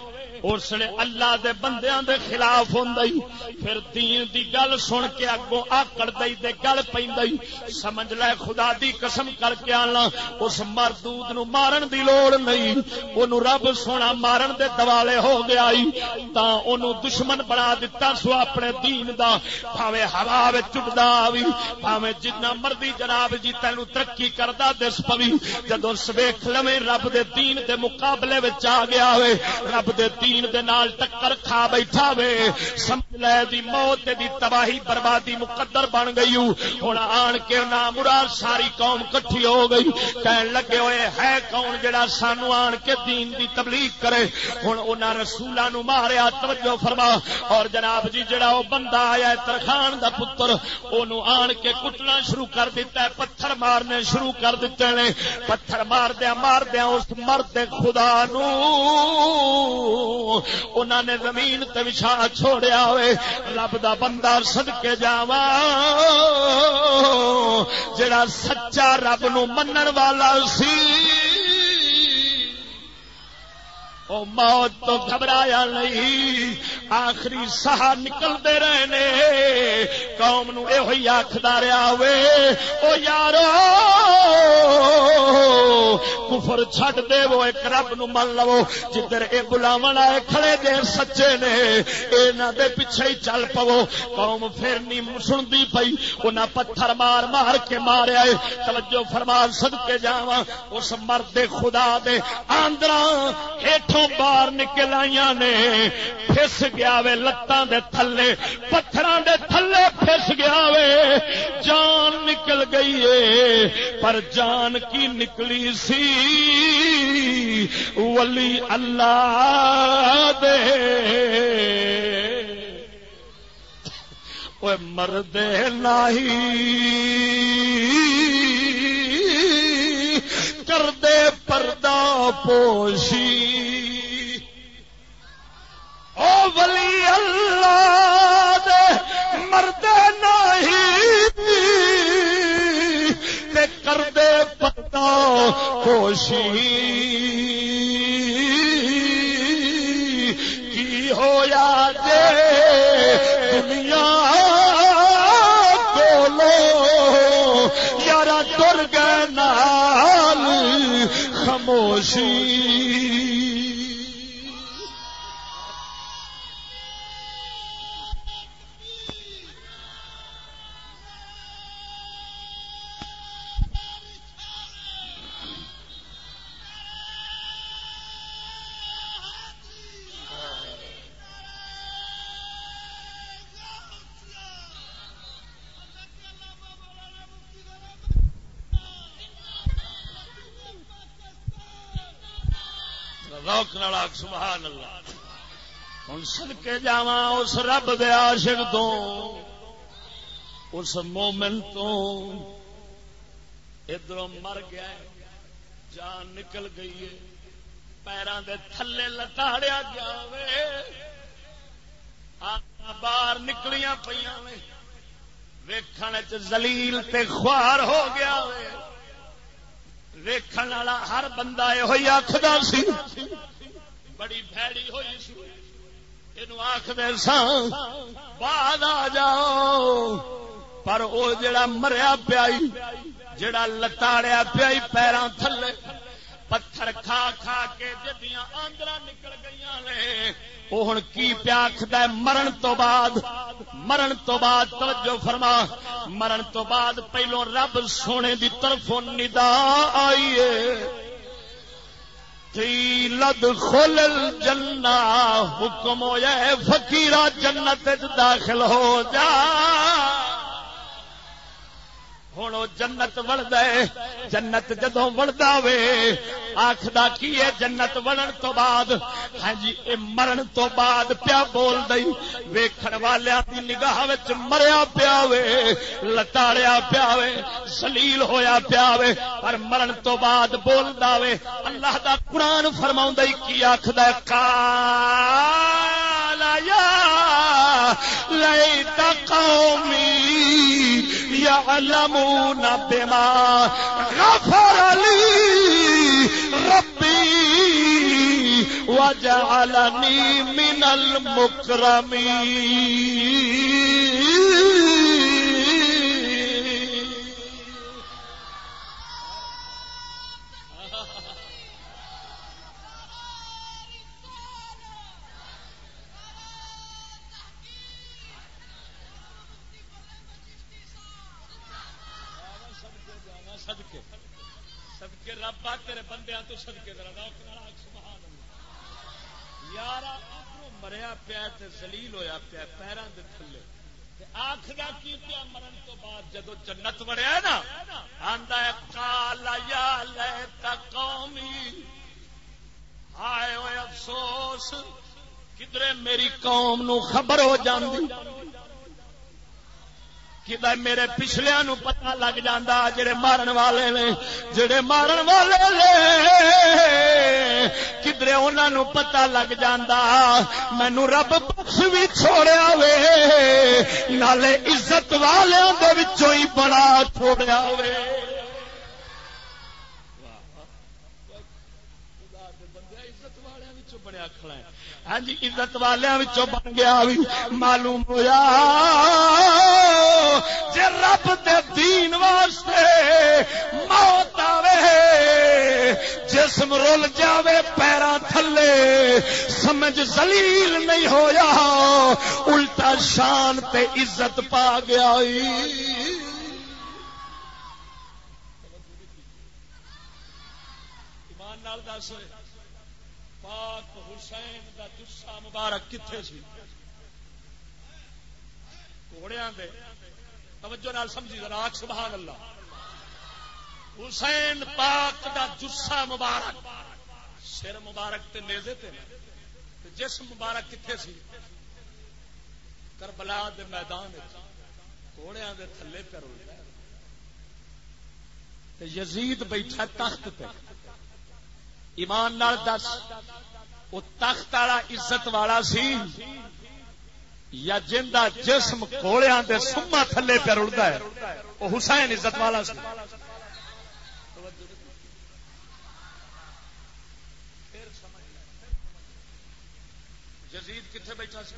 اس نے اللہ دے بندیاں دے خلاف ہوں پھر دین دی گل سن کے اگوں آکڑ دئی دے گل پی سمجھ لے خدا دی قسم کر کے آنا، اس مردود نو مارن دی لوڑ نہیں۔ انہوں رب سونا مارن دے دوالے ہو گیا تا انہوں دشمن بنا دیتا سو اپنے دین دا۔ پاوے ہوا چڑھتا بھی پاوے جنہ مرضی جناب جی تینوں ترقی ترقی کرتا دس پوی۔ جدو سویخ لو رب دے دین دے مقابلے آ گیا ہوئے، رب دے دین دے نال ٹکر کھا بیٹھا وے سمجھ لے دی موت دی تباہی بربادی مقدر بن گئی ہوں آن کے نہ مراد ساری قوم کٹھی ہو گئی۔ کہن لگے ہوئے، ہے کون جڑا سانو آن کے دین دی تبلیغ کرے؟ ہوں انہاں رسولاں نو ماریا، توجہ فرما۔ اور جناب جی جڑا وہ بندہ آیا ترخان دا پتر، اونوں آن کے کٹنا شروع کر دیتا ہے، پتھر مارنے شروع کر دیتے ہیں۔ پتھر مار دیا مار دیا اس مرد خدا نو۔ انہوں نے زمین تے بچھا چھوڑیا ہوئے۔ رب دا بندہ سد کے جاوا جڑا سچا رب نو منن والا سی۔ او موت تو گھبرایا نہیں۔ آخری سہا نکلتے رہنے۔ قوم نو یہ آخر رہا ہوے او یارو، کفر چھڈ دے وہ ایک رب نو من لو۔ جدھر اے گلاو آئے، کھڑے دے سچے نے یہاں دے پیچھے ہی چل پو قوم پھر نہیں سنتی پئی انہیں پتھر مار مار کے ماریا توجہ فرما سد کے جا اس مرد خدا دے آندر ہیٹوں باہر نکل آئی نے۔ پس گیا وے لتان دے تھلے پتھر دے تھلے پس گیا وے۔ جان نکل گئی ہے پر جان کی نکلی سی۔ ولی اللہ دے۔ مرد نہیں کر دے پردہ پوشی۔ او ولی اللہ دے مرد نہیں کر دے پردہ پوشی کی ہویا جے دنیا بولو یار تر گال خاموشی روک نالاک سبحان اللہ۔ ہوں سد جا اس رب دے عاشق تو، اس مومن تو۔ ادھر مر گیا، جان نکل گئی ہے پیروں دے تھلے لتاڑیا گیا باہر نکلیاں پہ ویخن چلیل تے خوار ہو گیا وے۔ ویکھن والا ہر بندہ یہ آخر سی۔ بڑی بھڑی ہوئی سی۔ یہ آخر سان بعد آ جاؤ। پر وہ جڑا مریا پیائی، جڑا لتاڑیا پیائی پیروں تھلے، پتھر کھا کھا کے جدیاں آندر نکل گئی نے۔ وہ ہوں کی پیاکھد مرن تو بعد، مرن تو بعد، توجہ فرما، مرن تو بعد پہلو رب سونے دی طرف ندا آئیے۔ لد خل جنا حکم ہو جائے فکیرا جنت داخل ہو جا۔ ہوں جنت وڑد جنت جدو وڑتا وے آخر کی ہے جنت وڑن تو بعد؟ ہاں جی اے مرن تو بعد پیا بول دئی۔ ویکھن والیا نگاہ مریا پیا وے لتاڑیا پیا وے سلیل ہویا پیا وے پر مرن تو بعد بول وے اللہ دا قرآن فرما کی آخد کا لئی قومی يعلمون بما غفر لي ربي وجعلني من المكرمين تیرے بندے تو سدکے یار مریا پیا زلیل ہویا پیا پیروں کے تھلے۔ آخر کی پیا مرن تو بعد جدو جنت وڑیا نا آدھا کالا یا لے قومی آئے ہوئے افسوس کدھر میری قوم نو خبر ہو جاندی؟ کہ میرے پچھلیا نو پتا لگ جا جڑے مارن والے نے، جڑے مارن والے نے کدھر نو پتا لگ جا مینو رب پکش بھی چھوڑیا وے، نالے عزت والوں ہی بڑا چھوڑیا وے۔ ہاں جی عزت والوں بن گیا بھی معلوم ہوا جی رب دے دین واسطے موت آوے جسم رول جاوے پیرا تھلے سمجھ زلیل نہیں ہویا الٹا شان تے عزت پا گیا ہوئی دس پاک حسین دا مبارک کتنے سی؟ گھوڑیا توجہ نال سمجھی ذرا سبحان اللہ حسین پاک دا جسا مبارک۔ سر مبارک تے نیزے تے جسم مبارک کتنے سی؟ کربلا دے میدان گھوڑیا دے تھلے پہ یزید بیٹھا تخت پہ۔ ایمان نال دس۔ وہ تخت والا عزت والا سی یا جن کا جسم کوڑیا کے سما تھلے پہ رڑتا ہے، وہ حسین عزت والا سی۔ جزید کتنے بیٹھا سی؟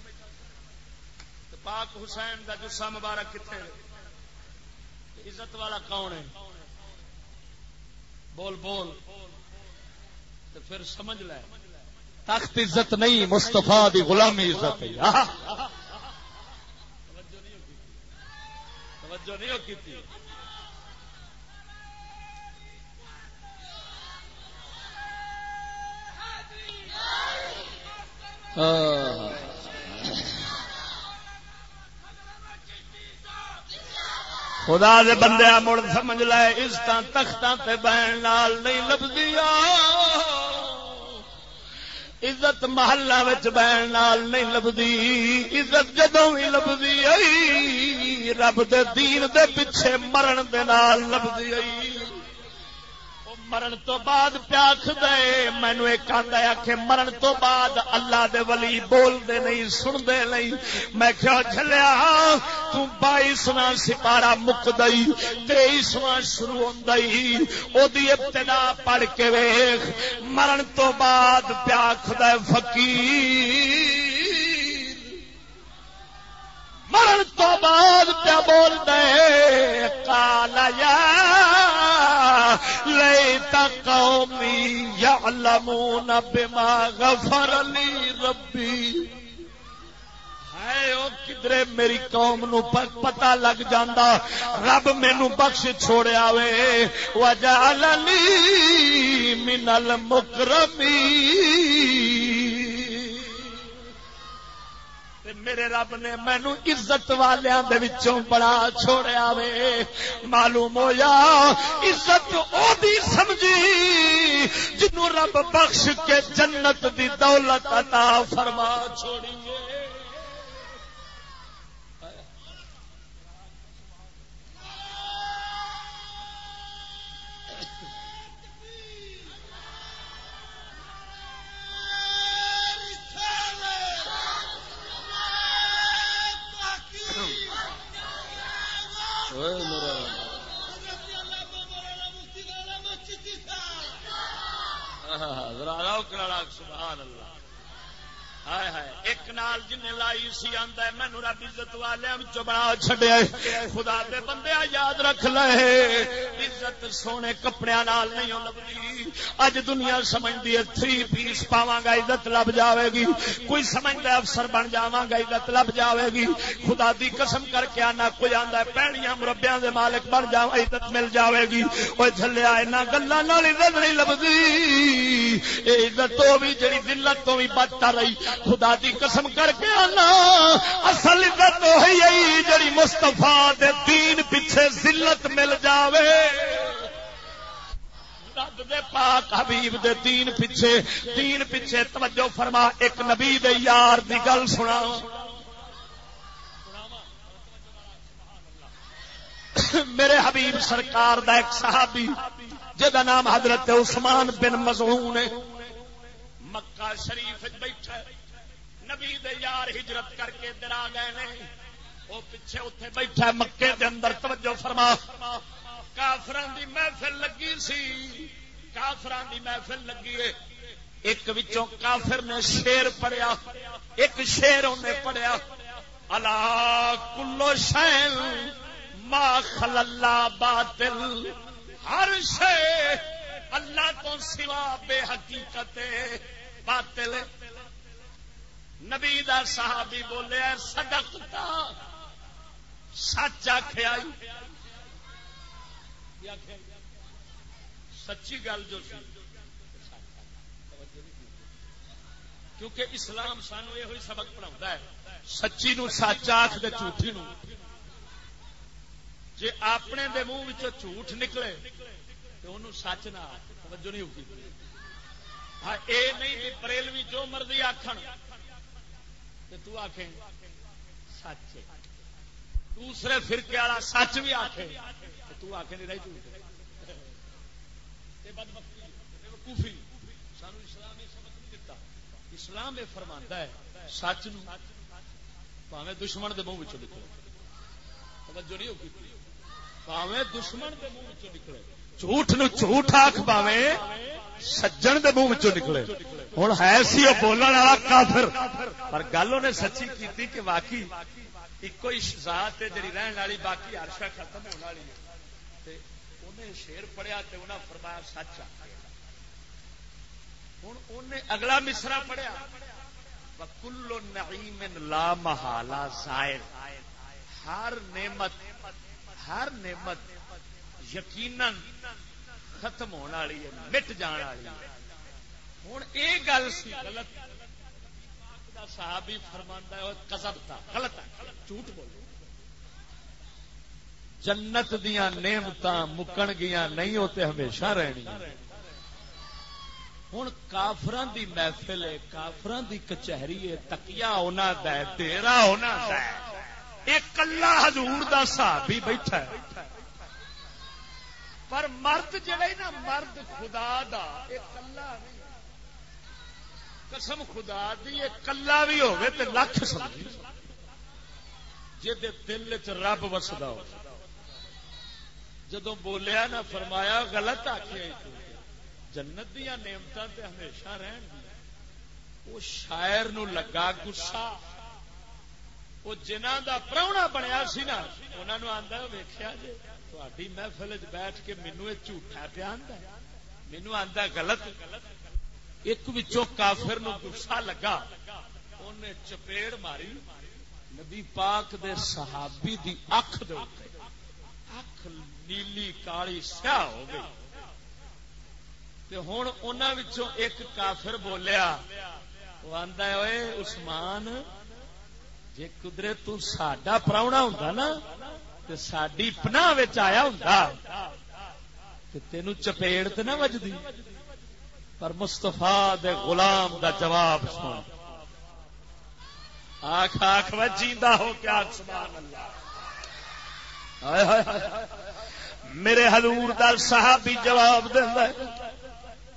پاک حسین کا جسا مبارک کتنے عزت والا کون ہے؟ بول بول۔ تو پھر سمجھ لے۔ تخت عزت نہیں مستفا دی غلامی عزت ہے۔ خدا دے بندے مڑ سمجھ لے اس تختوں تے بہن نال نہیں لبدی۔ عزت محلہ بہن نال نہیں لبدی عزت جدو بھی لبدی آئی، رب دے دین دے پیچھے مرن دے نال لبدی آئی۔ مرن تو بعد پیاکھ دے مینو ایک آدھا آخ مرن تو بعد اللہ دے ولی بول دے نہیں سن دے نہیں۔ میں کیا جلیا تائیسواں سپارا مک دئی تیئیسواں شروع ہوں دی ابتدا پڑھ کے ویخ مرن تو بعد پیاکھ دے فقیر۔ مرن تو بعد پیا بول دے کالا یا لے قومی یا لمون بما غفر لی ربی۔ کدرے میری قوم نو پتا لگ جاندہ رب مینو بخش چھوڑیا وے۔ وجاللی من المکرمی میرے رب نے مینو عزت والوں بڑا چھوڑیا وے۔ معلوم ہوا عزت دی سمجھی جنوں رب بخش کے جنت دی دولت عطا فرما چھوڑیے جن لائی ہے آدھا مینو رب عزت والے بڑا چڈیا خدا دے بندے یاد رکھ لے۔ عزت سونے کپڑے نال نہیں لگتی اج دنیا سمجھتی ہے تھری پیس پاوا گا عزت لب جاوے گی کوئی سمجھتا افسر بن جا گا عزت لب جاوے گی خدا دی قسم کر کے آنا، کوئی آدھا پیڑیاں مربیا دے مالک بن جا، عزت مل جاوے گی وہ چلیا یہاں گلوں عزت نہیں لبھی عزت تو بھی جی دلت تو بھی بچتا رہی۔ خدا دی قسم کر کے آنا۔ اصل عزت وہی جڑی مستفا دین پیچھے ذلت مل جاوے۔ رب دے پاک حبیب دے دین پیچھے دین پیچھے توجہ فرما، ایک نبی دے یار دی گل سنا۔ میرے حبیب سرکار دا ایک صحابی جہاں نام حضرت عثمان بن مزعون ہے، مکہ شریف بیٹھا نبی دے یار ہجرت کر کے ادھر آ گئے نے وہ پیچھے اتنے بیٹھا مکے دے اندر، توجہ فرما۔ کافران دی محفل لگی سی کافران دی محفل لگی ہے۔ ایک وچوں کافر نے شیر پڑیا ایک شیر انہیں پڑیا اللہ کلو شین ما خل اللہ باطل، ہر شے اللہ تو سوا بے حقیقت باطل۔ نبی دا صحابی بولے صدقتا، سچ آخیا سچی گل جو سی۔ کیونکہ اسلام سانو یہ سبق پڑھا ہے۔ سچی نو سچ آخ دے جھوٹھی نو۔ جی اپنے دے منہ جھوٹ نکلے تو انہوں سچ نہ توجہ نہیں ہوگی۔ ہاں اے نہیں کہ بریلوی جو مرضی آخر تو آخ سچ ہے۔ دوسرے فرقے والا سچ بھی آخ تو آخ نہیں رہی جھوٹ سانو اسلام یہ سمجھ نہیں دتا۔ اسلام یہ فرما ہے، سچ پاوے دشمن کے منہ چ نکلے۔ توجہ نہیں ہوگی پاوے دشمن کے منہ چ نکلے۔ جھوٹ نو جھوٹ آخ پاوے سجن کے منہ چ نکلے۔ ہوں ہے سی وہ بولنے والا کافر۔ پر گل انہیں سچی کی کہ واقعی ایک ذات ہے جی رہن والی باقی ہرشا ختم ہونے والی ہے انہیں شیر پڑھیا تو انہیں فرمایا سچ آ ہوں انہیں اگلا مصرا پڑھیا کلو نعیم لا محالہ زائد ہر نعمت ہر نعمت یقیناً ختم ہونے والی ہے مٹ جان والی ہوں یہ گل سی غلط صحابی فرماندہ ہے کسب تھا، غلط جھوٹ بول۔ جنت دیا نعمت مکن گیا نہیں ہوتے ہمیشہ رہنی ہوں کافران دی محفل ہے کافران دی کچہری ہے تکیا ہونا ڈیرا ہونا ایک کلا حضور دا صحابی بیٹھا ہے۔ پر مرد جڑے نا، مرد خدا دا کلا قسم خدا دی کلا بھی ہوگی تو لکھ سمجھی۔ جی دل چ رب وسدا ہو۔ جدو بولیا نا، فرمایا، غلط آخیا جنت دیا نعمت تے ہمیشہ رہن وہ شاعر نو لگا گسا۔ وہ جنہ دا پرونا بنیا سی نا انہوں آتا ویخیا جی تھی محفل بیٹھ کے مینو یہ جھوٹا پیا مینو آدھا آتا گلت ایک بچوں کافر نو گسا لگا انہیں چپیڑ ماری، نبی پاک دے صحابی دی اکھ دے اکھ نیلی کالی سیاہ ہو گئی۔ ہوں ان ایک کافر بولیا وہ آدھا ہوئے اسمان جی کدرے تا پراؤنا ہوں نا تو ساری پناہ آیا ہوں تین چپیڑ تو نہ وجدی۔ پر مستفا دے غلام دا جواب سن۔ آخ آخ وجیدہ ہو کیا سبحان اللہ۔ میرے حضور دا صحابی جواب دینا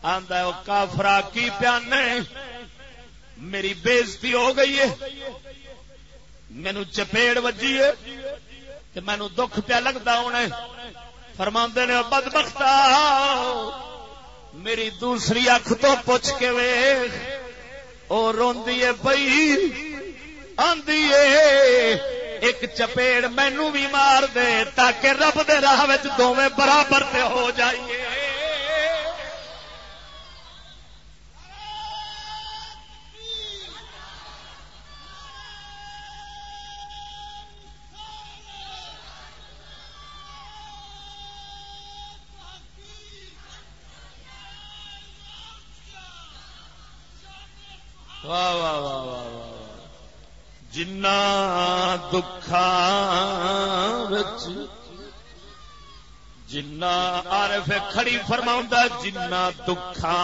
آندا ہے کافرا کی پیانے۔ میری بےزتی ہو گئی ہے۔ مینو چپیڑ وجی ہے۔ مینو دکھ پیا لگتا ہونا فرما نے بد بختا میری دوسری اکھ تو پوچھ کے وے وہ روی پئی آدھی ایک چپیڑ مینو بھی مار دے تاکہ رب دے راہ دونوں برابر تے ہو جائیے۔ واہ واہ واہ واہ واہ جنا دکھا جنا عارف کھڑی فرما جنا دکھا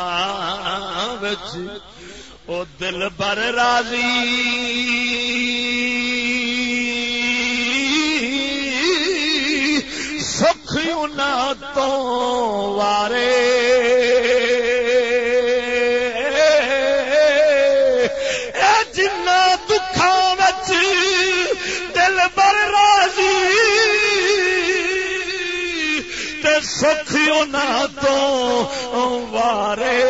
او دل بر راضی۔ سکھ تو وارے۔ سکھ تو وارے۔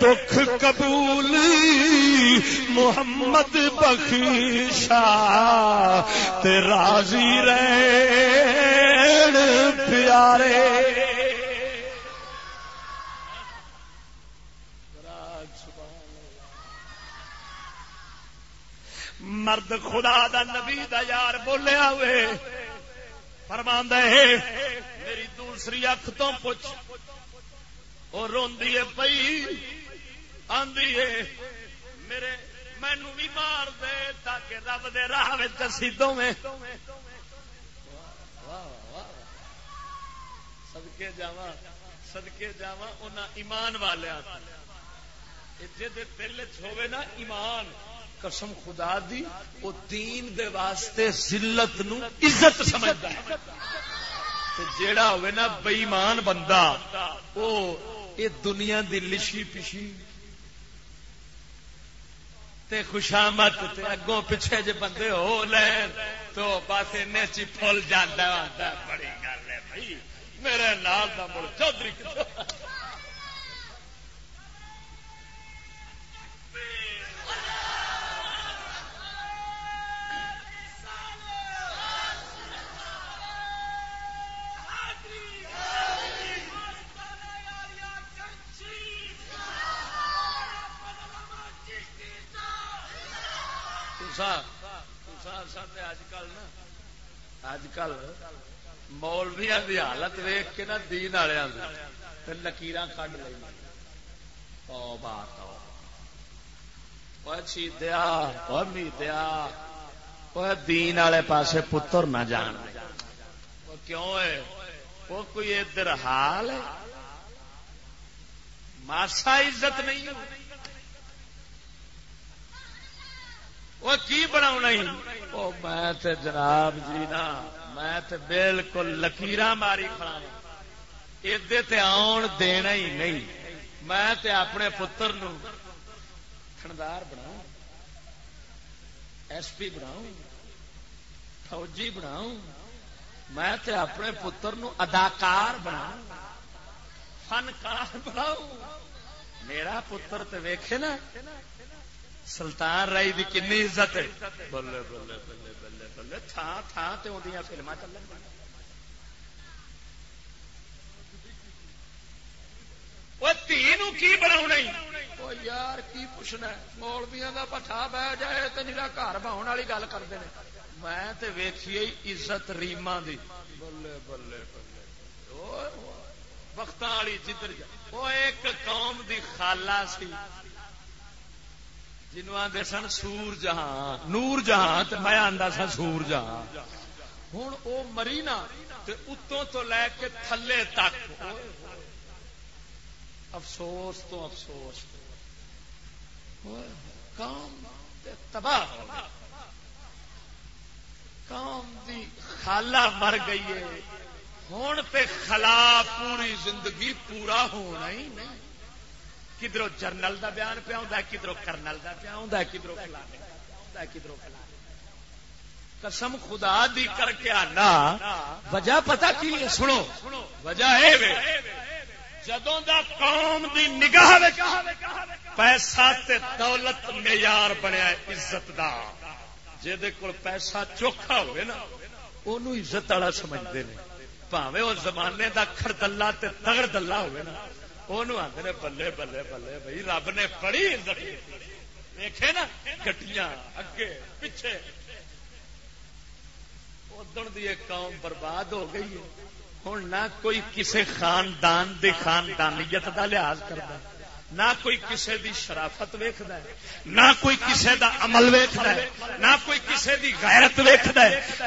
دکھ قبول محمد بخشا تے راضی رہے پیارے۔ مرد خدا دا نبی دا یار بولیا ہوئے۔ فرمان ہے، میری دوسری اکھ تو پوچھ۔ وہ روی پئی۔ آدھی ہے۔ میرے مینو بھی مار دے تاکہ رب دے راہ سیدوں میں سدکے جا سدکے جا ایمان والے جی دل چ نا ایمان قسم خدا دی، وہ دین دے واسطے ذلت نو عزت سمجھتا ہے۔ جیڑا ہوئے نا بےمان بندہ، وہ یہ دنیا دی لشی پشی۔ تے خوشامت تے اگوں پیچھے جے بندے ہو لین، تو بس ان چی پھول جانا بڑی گل ہے بھائی۔ میرے نال دا مڑ، چودھری اج کل مولویا کی حالت ویخ کے نا دین والے لکیر کڈ لی بات دیا دیا دین والے پاسے پتر نہ جان۔ کیوں ہے وہ کوئی ادھر حال ہے؟ ماسا عزت نہیں وہ کی بنا میں جناب جی نا، میں بالکل لکیر ماری کھڑا ہاں۔ ادے آن دینا ہی نہیں۔ میں تے اپنے پتر نو تھندار بناؤ ایس پی بناؤ فوجی بناؤ میں تے اپنے پتر نو اداکار بناؤ فنکار بناؤ میرا پتر تے ویکھے نا سلطان رائی دی کنی عزت ہے۔ بلے بلے بلے بلے بلے تھان تھان تے اندیاں فلما چلن کی بنا یار کی پوچھنا مولویا کا پٹھا بہ جائے تو نیلا گھر بہن والی گل کرتے ہیں میں تے ویکھیے عزت ریما دی۔ بلے بلے بلے وقت والی جدھر وہ ایک قوم دی خالہ سی۔ جنوب آدھے سن سور جہاں نور جہاں تو میں آدھا سا سور جہاں ہوں وہ مری نا اتوں تو لے کے تھلے تک۔ افسوس تو افسوس۔ کام تباہ کام دی خالہ مر گئی ہے۔ ہوں پہ خلا پوری زندگی پورا ہونا ہی نہیں۔ کدھروں جرنل دا بیان پیا ہوں کدھروں کرنل دا پیا ہوں کدھروں کدھروں قسم خدا دی کر کے آنا، وجہ پتا کی سنو۔ وجہ جدوں دا قوم دی نگاہ پیسہ تے دولت معیار بنیا عزت دا۔ جہد کول پیسہ چوکھا ہوئے نا انہوں عزت والا سمجھتے ہیں پاوے وہ زمانے دا کھڑدلا تے تگڑ دلہ ہوئے نا۔ آدھے بلے بلے بلے بھائی رب نے پڑھی دیکھے نا گٹیاں اگے پیچھے ادھر دی قوم برباد ہو گئی ہے ہوں نہ کوئی کسی خاندان دی خاندانیت دا لحاظ کرتا نہ کوئی کسی دی شرافت ویکد نہ کوئی کسی دا عمل ویکد نہ کوئی کسی دی غیرت ویکد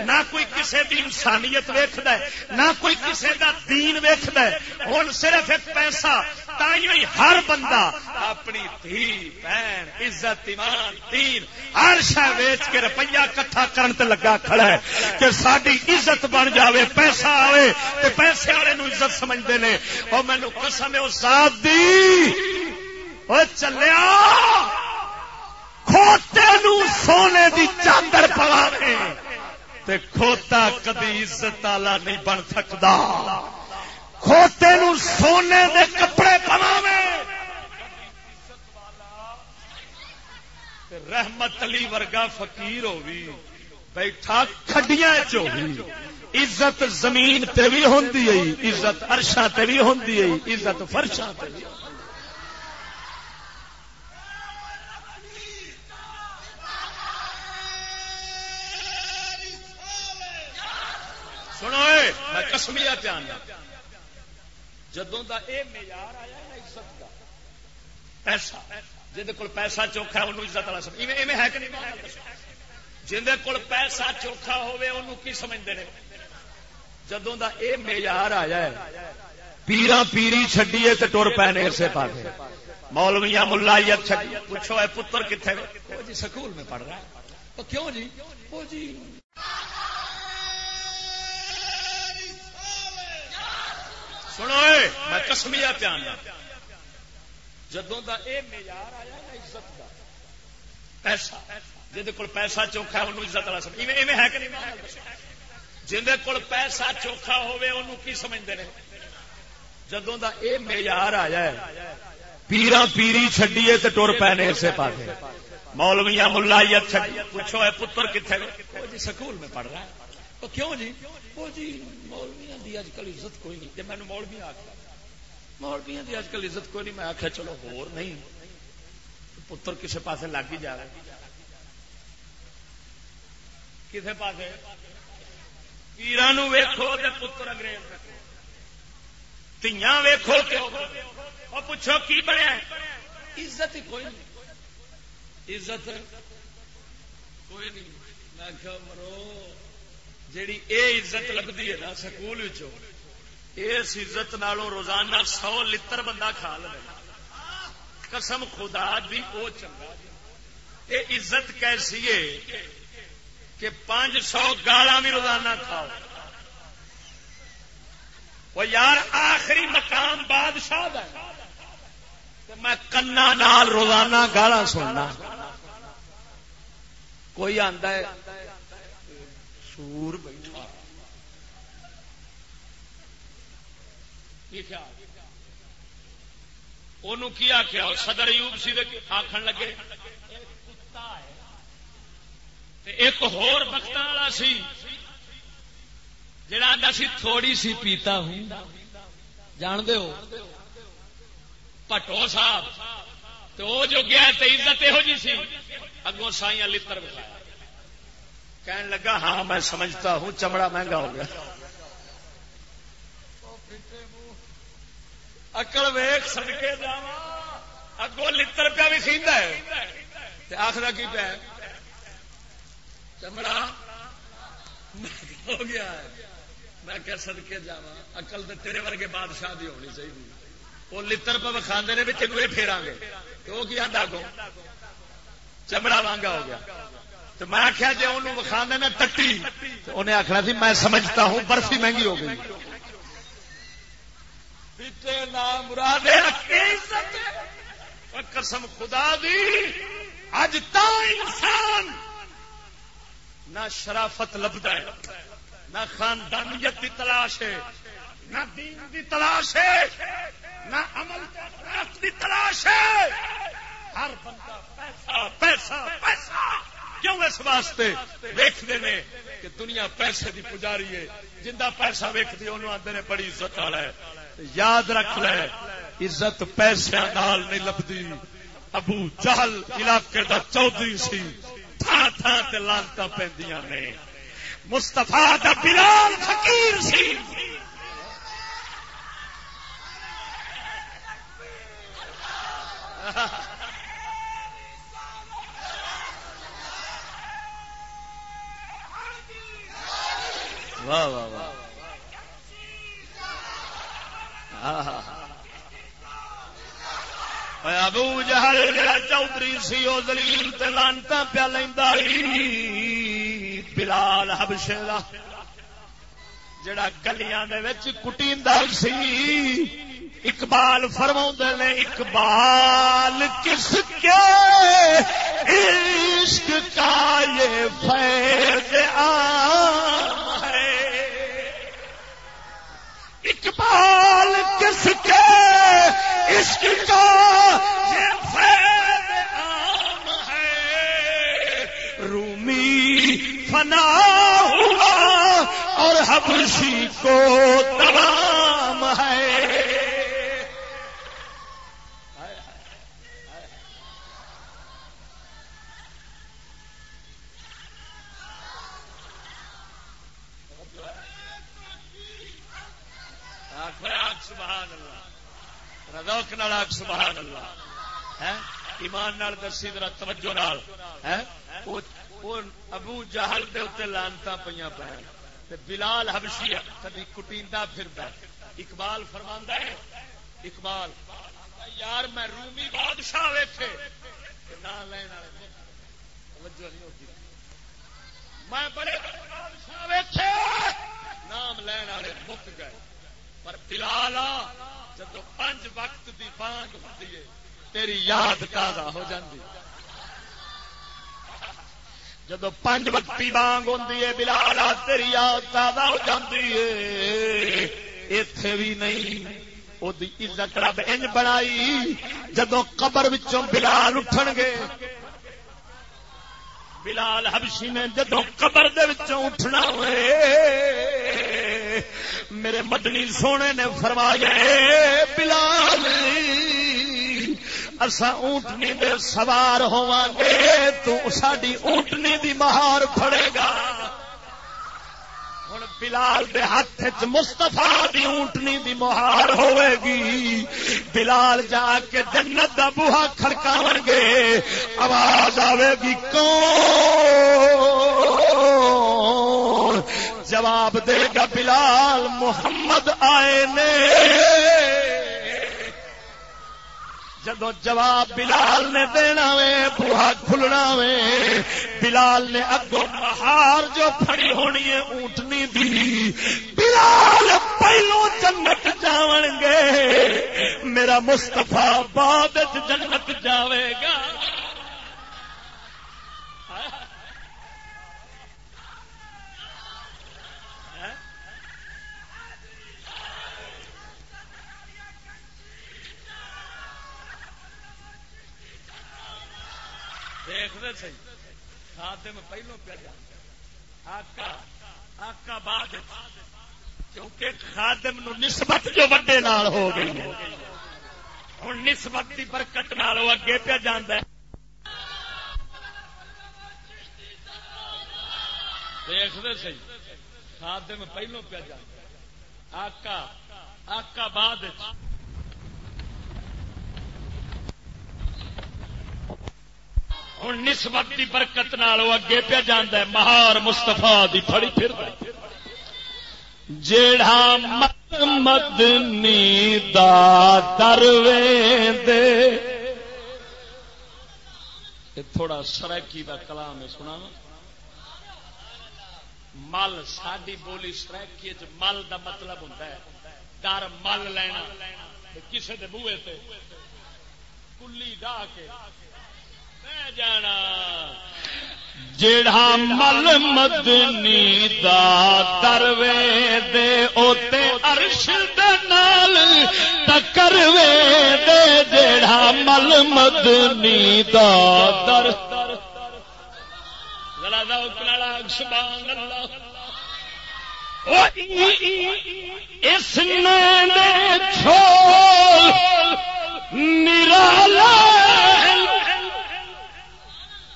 نہ کوئی کسی دی انسانیت ویکد نہ کوئی کسی دا دین ویکد ہوں صرف ایک پیسہ تھی ہر بندہ اپنی دھی، بہن، عزت، ایمان، دین، ہر شہ ویچ کے روپیہ کٹھا کرن تے لگا کھڑا ہے کہ ساری عزت بن جاوے، پیسہ آئے تو پیسے والے عزت سمجھتے ہیں اور مینو قسم ہے اس دی چلیا کھوتے نو سونے دی چادر پوا کھوتا کدی عزت والا نہیں بن سکتا کھوتے نو سونے دے کپڑے پوا رحمت علی ورگا فقیر ہوگی بیٹھا کھڈیاں چوی عزت زمین تے بھی ہوندی ہے عزت عرشاں تے بھی ہوندی ہے عزت فرشاں تے بھی سنو میں کسمیا دھیان جدوں دا اے معیار آیا نا عزت دا پیسہ۔ جہد کول پیسہ چوکھا ہے انہوں عزت والا سمجھ۔ ایویں ہے کہ نہیں؟ جہد کول پیسہ چوکھا ہوے انہوں کی سمجھتے ہیں جدوں دا اے معیار آیا ہے پیرا پیری چڈیے تو ٹر پینے اسے پاس مولویا ملائیت چڈی پوچھو ہے پتر کتنے جی سکول میں پڑھ رہا ہے۔ کیوں جی؟ وہ جی سنو میں کسمیا پیان جدوں دا اے معیار آیا نا عزت دا، پیسہ جہد کول پیسہ چوکھا انہوں عزت والا سمجھ۔ ایویں ہے کہ نہیں؟ جہد کول پیسہ چوکھا ہوے انہوں کی سمجھتے ہیں جدوں دا اے معیار آیا ہے پیرا پیری چڈیے تو ٹر پینے اسے پاس مولویا ملائیت چڈی پوچھو ہے پتر کتنے جی سکول میں پڑھ رہا ہے۔ تو کیوں جی؟ وہ جی مولویا دی اج کل عزت کوئی نہیں جی مینو مولوی آخر مولویا دی اج کل عزت کوئی نہیں میں آخیا چلو ہور نہیں پتر کسے پاس لگ ہی جا رہا کسے پاس پیران ویخو پتر انگریز تیاں ویخو اور پوچھو کی بنیا عزت ہی کوئی نہیں عزت کوئی نہیں میں مرو جیڑی اے عزت لگتی ہے نا سکول اس عزت نالوں روزانہ سو لتر بندہ کھا لے۔ قسم خدا بھی وہ چنگا۔ یہ عزت کیسی ہے کہ پانچ سو گالا بھی روزانہ کھاؤ۔ وہ یار، آخری مقام بادشاہ ہے۔ میں کنا نال روزانہ گالا سننا۔ کوئی آتا ہے سور بیٹھا۔ کی آخیا صدر ایوب سی آخر لگے، ایک ہور بخت والا سی، جڑا آتا سی تھوڑی سی پیتا ہوں جان دے ہو؟ پٹو صاحب تو وہ جو گیا تو عزت یہو جی سی۔ اگوں سائیاں لتر کہنے لگا ہاں میں سمجھتا ہوں، چمڑا مہنگا ہو گیا۔ اکڑ ویخ سڑکے جا اگو لتر پیا بھی سیدا ہے۔ آخر کی پہ چمڑا ہو گیا میں کیا سدکے جا اکل تو تیرے ورگے بادشاہ بھی ہونی چاہیے وہ لتر پہ وکھانے نے بھی تینوں پھیرا گے۔ تو وہ کیا ڈاگو چمڑا مہنگا ہو گیا۔ تو میں آخیا جی انہوں وکھا دینا ٹٹی انہیں آخنا سی میں سمجھتا ہوں برفی مہنگی ہو گئی۔ قسم خدا دی اج تا انسان نہ شرافت لبدا ہے، نہ خاندانیت کی تلاش ہے، نہ دین کی تلاش ہے، نہ عمل کی تلاش ہے۔ ہر بندہ پیسہ پیسہ پیسہ۔ کیوں اس واسطے ویختے ہیں کہ دنیا پیسے کی پجاری ہے؟ جنہ پیسہ ویکتی انہوں آتے نے بڑی عزت والا ہے۔ یاد رکھ لے، عزت پیسے نال نہیں لبھی۔ ابو چہل علاقے کا چودھری سی۔ تھان تھان سے لانتا پہ نے۔ مستفا کا بلال فقیر سی۔ Ha ha ha. واہ واہ واہ ابو جہل جڑا چودھری سی وہ دلیل لانتا پیا لینا بلال ہبشے کا جڑا گلیاں کٹی سی اقبال فرما نے اقبال کس کے عشق کا یہ فیض ہے دسی ذرا توجہ نال ابو جہل دے اتنے لانتا پہ پہ بلال حبشی کدی کٹیندا پھر اقبال فرماندا ہے، اقبال، یار میں رومی بادشاہ ویکھے۔ نام لین والے توجہ نہیں ہوتی۔ میں بڑے بادشاہ ویکھے۔ نام لین والے مک گئے۔ پر بلالا جب پانچ وقت دی بانگ ہوتی ہے تیری یاد تازہ ہو جاتی جب پانچ وقت بانگ ہوتی ہے تیری یاد تازہ ہو جاتی ہے اتے بھی نہیں عزت رب انج بنائی۔ جدو قبر بلال اٹھن گے، بلال حبشی نے جدو قبر دے اٹھنا ہوئے، میرے مدنی سونے نے فرمایا بلال! اصا اونٹنی دے سوار ہوا گے تو ساری اونٹنی دی مہار پڑے گا۔ ہوں بلال دے ہاتھ چ مستفا دی اونٹنی دی مہار ہوے گی۔ بلال جا کے جنت دا بوہا کھڑکاو گے آواز آئے گی، کون؟ جواب دے گا بلال، محمد آئے نے جدو جواب بلال نے دینا وے، بوہا کھلنا وے۔ بلال نے اگو ہار جو پھڑی ہونی ہے اونٹنی دی۔ بلال پہلو جنت جاون گے۔ میرا مستفا بعد جنت جاوے گا۔ دیکھتے سی خادم پہلو پہ جا۔ آکا آکا بعد کیونکہ خادم نو نسبت جو وڈے نال ہو گئی ہوں نسبت کی برکت نال وہ اگے پہ جانا دیکھتے سی خادم پہلو پہ جا۔ آکا آکا بعد ہوں نسبت کی برکت نال اگے پہ جانا مہار مستفا دی فڑی پھر جیڑا مت مدنی دا دروے دے تھوڑا سرکی کا کلام ہے سنا مل ساری بولی سرکی مل دا مطلب ہوتا ہے۔ در مل لینا۔ کسی کے بوے کلی ڈا کے۔ جڑا مل مدنی دا دروے دے اوتے عرش دے نال ٹکروے دے جڑا مل مدنی دا در۔ سبحان اللہ۔ اس نے چھوڑ نرالا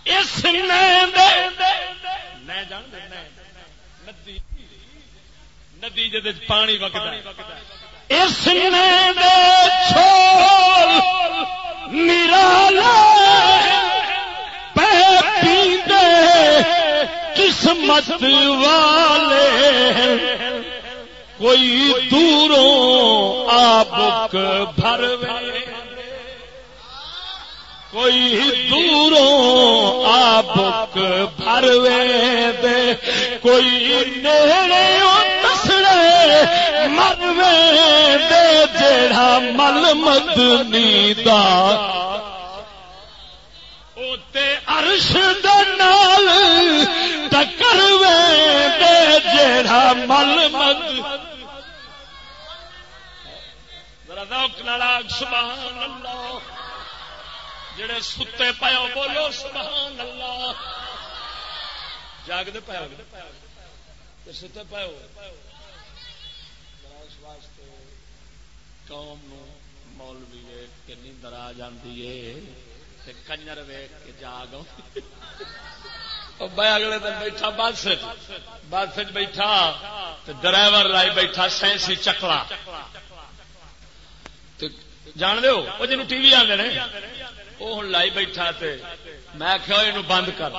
اس ندی جد پانی وگتا اس نرالا پیندے قسمت والے۔ کوئی دوروں آبک بھر کوئی دوروں آبک بھروے دے، کوئی نیڑے تسڑے مروے دے جڑا مل مدنی دا اوتے عرش دا نال ٹکروے دے جڑا مل مد ذرا ذوق نال سبحان اللہ۔ جڑے ستے پاؤ بولو سبحان اللہ۔ جاگتے پاؤ ستے پاؤ واسطے قوم مولوی ویک کے نیندر آ جاتی ہے کنجر ویک کے جاگ میں اگلے دن بیٹھا بس بس بیٹھا ڈرائیور لائی بیٹھا سائنسی چکلا۔ جان دو وہ جن ٹی وی آدھے وہ ہوں لائی بیٹھا میں کیا یہ بند کر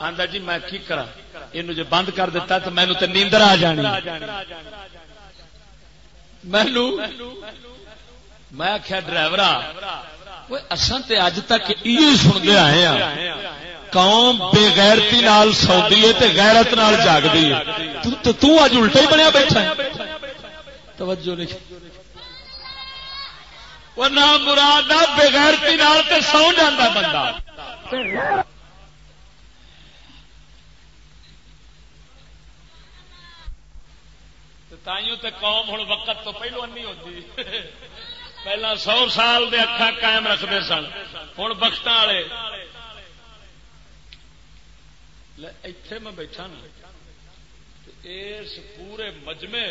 آدھا جی میں کی کرا یہ جو بند کر دیتا تو مینو تو نیندر آ جانی مینو میں آخیا ڈرائیور اصل تو اج تک یہ سنتے آئے ہیں قوم بے غیرتی نال سودی ہے تے غیرت نال جاگدی ہے تو اج الٹا ہی بنیا بیٹھا توجہ نہیں وہ نہ مراد بغیرتی نال تے سو جانا بندہ۔ تائیوں تے قوم ہوں وقت تو پہلو نہیں ہوتی پہلا سو سال دے اکھا قائم رکھتے سن۔ ہوں وقت والے۔ اتے میں بیٹھا نا۔ اس پورے مجمے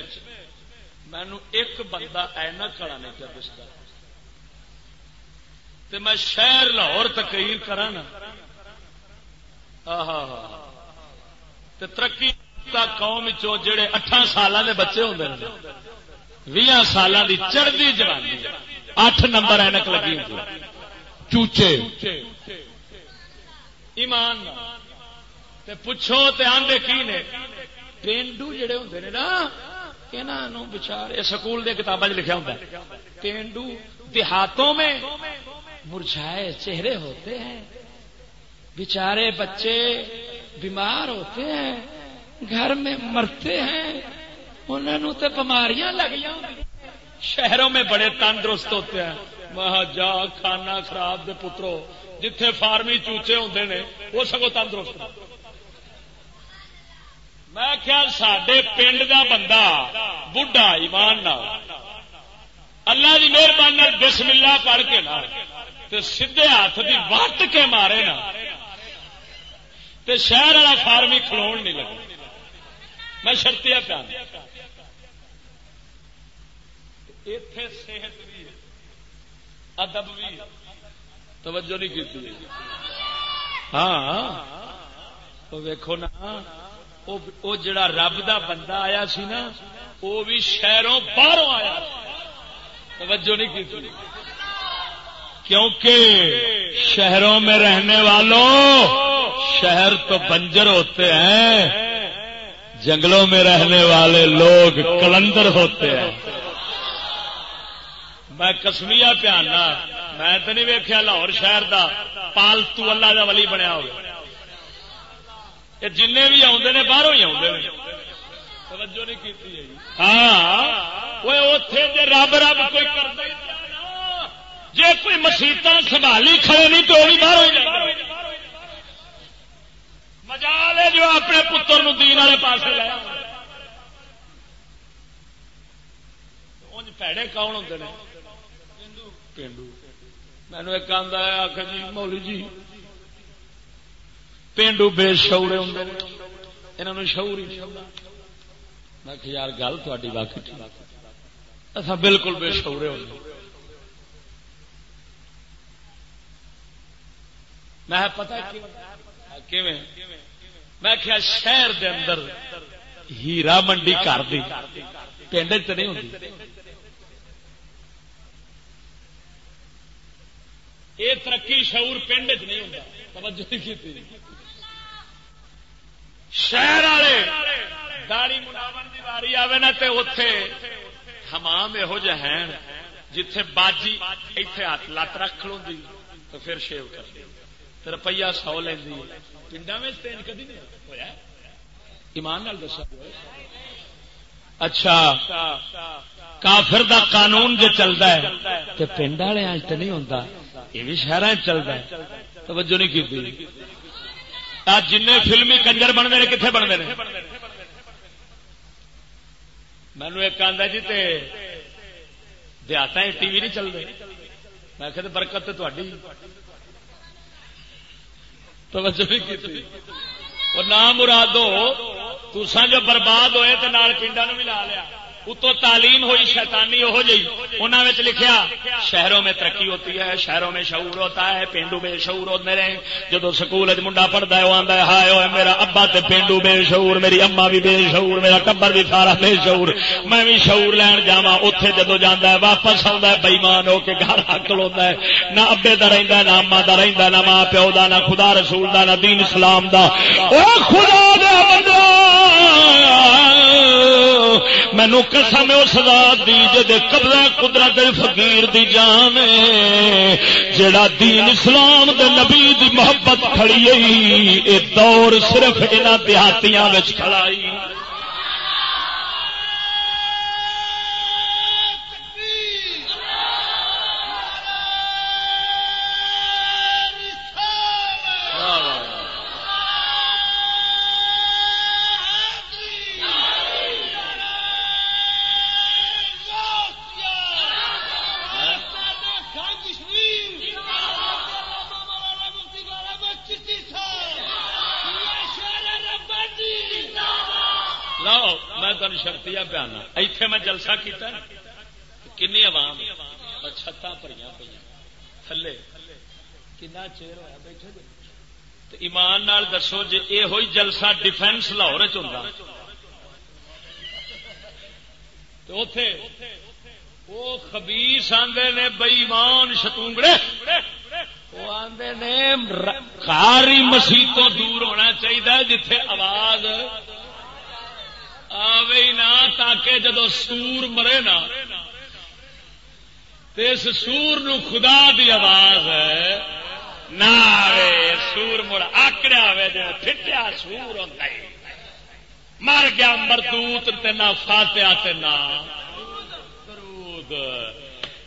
مینو ایک بندہ اینا کھڑا نہیں کیا دستا تے میں شہر لاہور تقریر کرا نا۔ تے ترقی قوم جڑے اٹھان سال کے بچے ہوں بھی سال کی چڑھتی جوانی اٹھ نمبر اینک لگی چوچے۔ ایمان تے پوچھو تے آندے کی نے۔ پینڈو جڑے ہوں نے نا یہاں بچار سکول دیا کتابیں لکھا ہوں پینڈو دیہاتوں میں مرجھائے چہرے ہوتے ہیں۔ بیچارے بچے بیمار ہوتے ہیں، گھر میں مرتے ہیں انہوں تو بماریاں لگ شہروں میں بڑے تندرست ہوتے ہیں۔ وہاں جا، کھانا خراب دے پترو، جتھے فارمی چوچے ہوتے ہیں وہ سگو تندرست میں خیال سڈے پنڈ کا بندہ بڑھا ایمان نہ اللہ کی مہربانی بسم اللہ پڑھ کے نہ سیدے ہاتھ کی وٹ کے مارے نا شہر والا فارمی کھلو نہیں لگا۔ میں شرطیا پیا اتے صحت بھی ادب بھی توجہ نہیں کی ہاں ویکو نا وہ جڑا رب دا بندہ آیا سی نا وہ بھی شہروں باہروں آیا۔ توجہ نہیں کی کیونکہ شہروں میں رہنے والوں شہر تو بنجر ہوتے ہیں، جنگلوں میں رہنے والے لوگ کلندر ہوتے ہیں۔ میں کسمیا پیانا میں تو نہیں ویکیا لاہور شہر دا، پالتو اللہ دا ولی بنیا ہو جن بھی آدھے نے، باہروں ہی آدھے توجہ نہیں کی جی۔ ہاں وہ اتے رب رب کوئی کرتا جی کوئی مسیحت سنبھالی کھڑے نہیں تو بھی باہر ہو جائے۔ مجا لے جو اپنے پتر دین والے پاس لے پیڑے کون ہوتے ہیں پینڈو۔ مینو ایک آدھا آخ جی مولی جی۔ پینڈو بے شعورے ہوں انہوں شعور ہی میں یار، گل تاری واقعی اصا بالکل بے شعورے ہوتے میں پتا میں کیا شہر دے اندر ہیرا منڈی کر دی۔ پنڈ چ نہیں ہوتی یہ ترقی شعور پنڈ چ نہیں ہوتا کی شہر والے داڑی مناون کی واری آئے نا تو اتے حمام یہو جہ ہیں جتھے باجی اتے ہاتھ لت رکھ لو تو پھر شیو کر روپیہ سو لینی پنڈا میں کدی نہیں ہوا ایمان دسا اچھا کافر دا قانون جو چلتا ہے تو پنڈ والے تو نہیں ہوتا یہ بھی شہر چلتا ہے توجہ نہیں کی جن فلمی کنجر بنتے ہیں کتنے بنتے ہیں مینو ایک آدھا جی دیہات ٹی وی نہیں چلتے میں کہ برکت تو توجہ بھی کی اور نام مرادو تسان جو برباد ہوئے تو نال پنڈا نو لا لیا۔ اتو تعلیم ہوئی شیطانی وہ جی انہوں نے لکھیا، شہروں میں ترقی ہوتی ہے، شہروں میں شعور ہوتا ہے، پینڈو بے شعور ہوتے رہے۔ جدو سکول منڈا پڑھتا ہے وہ آتا ہے، ہائے ہوئے میرا ابا تے پینڈو بے شعور، میری اما بھی بے شعور، میرا ٹبر بھی سارا بے شعور۔ میں بھی شعور لین جا اتے جدو جانا ہے، واپس آتا ہے بئیمان ہو کے گھر حق ہوتا ہے۔ نہ ابے کا رہتا نہ اما کا رہتا نہ ماں پیو کا نہ خدا رسول کا نہ دین اسلام کا خدا دے مینو قسم اس ذات دی جے قبضہ قدرت فقیر دی جان جڑا دین اسلام دے نبی دی محبت کھڑی اے دور صرف انہاں دیہاتیاں وچ کھڑائی تین شکتی پیانا ایتھے میں جلسہ کیتا کنی عوام؟ چھتاں پڑی پہ تھلے۔ کنا چیر ہوا بیٹھے تو ایمان نال دسو جی یہ ہوئی جلسہ ڈیفینس لاہور چاہتا تو اتے وہ خبیس آدھے نے بئیمان شتونگڑے۔ وہ آدھے نے کاری مسیح تو دور ہونا چاہیے جتھے آواز آوے نہ تاکہ جدو سور مرے نا اس سور نو خدا دی آواز ہے۔ نہ آئے سور مڑ آکڑیا ہوئے جی پھٹیا سور ہوتا ہے۔ مر گیا مردوت تے نہ فاتیا تے نہ۔ درود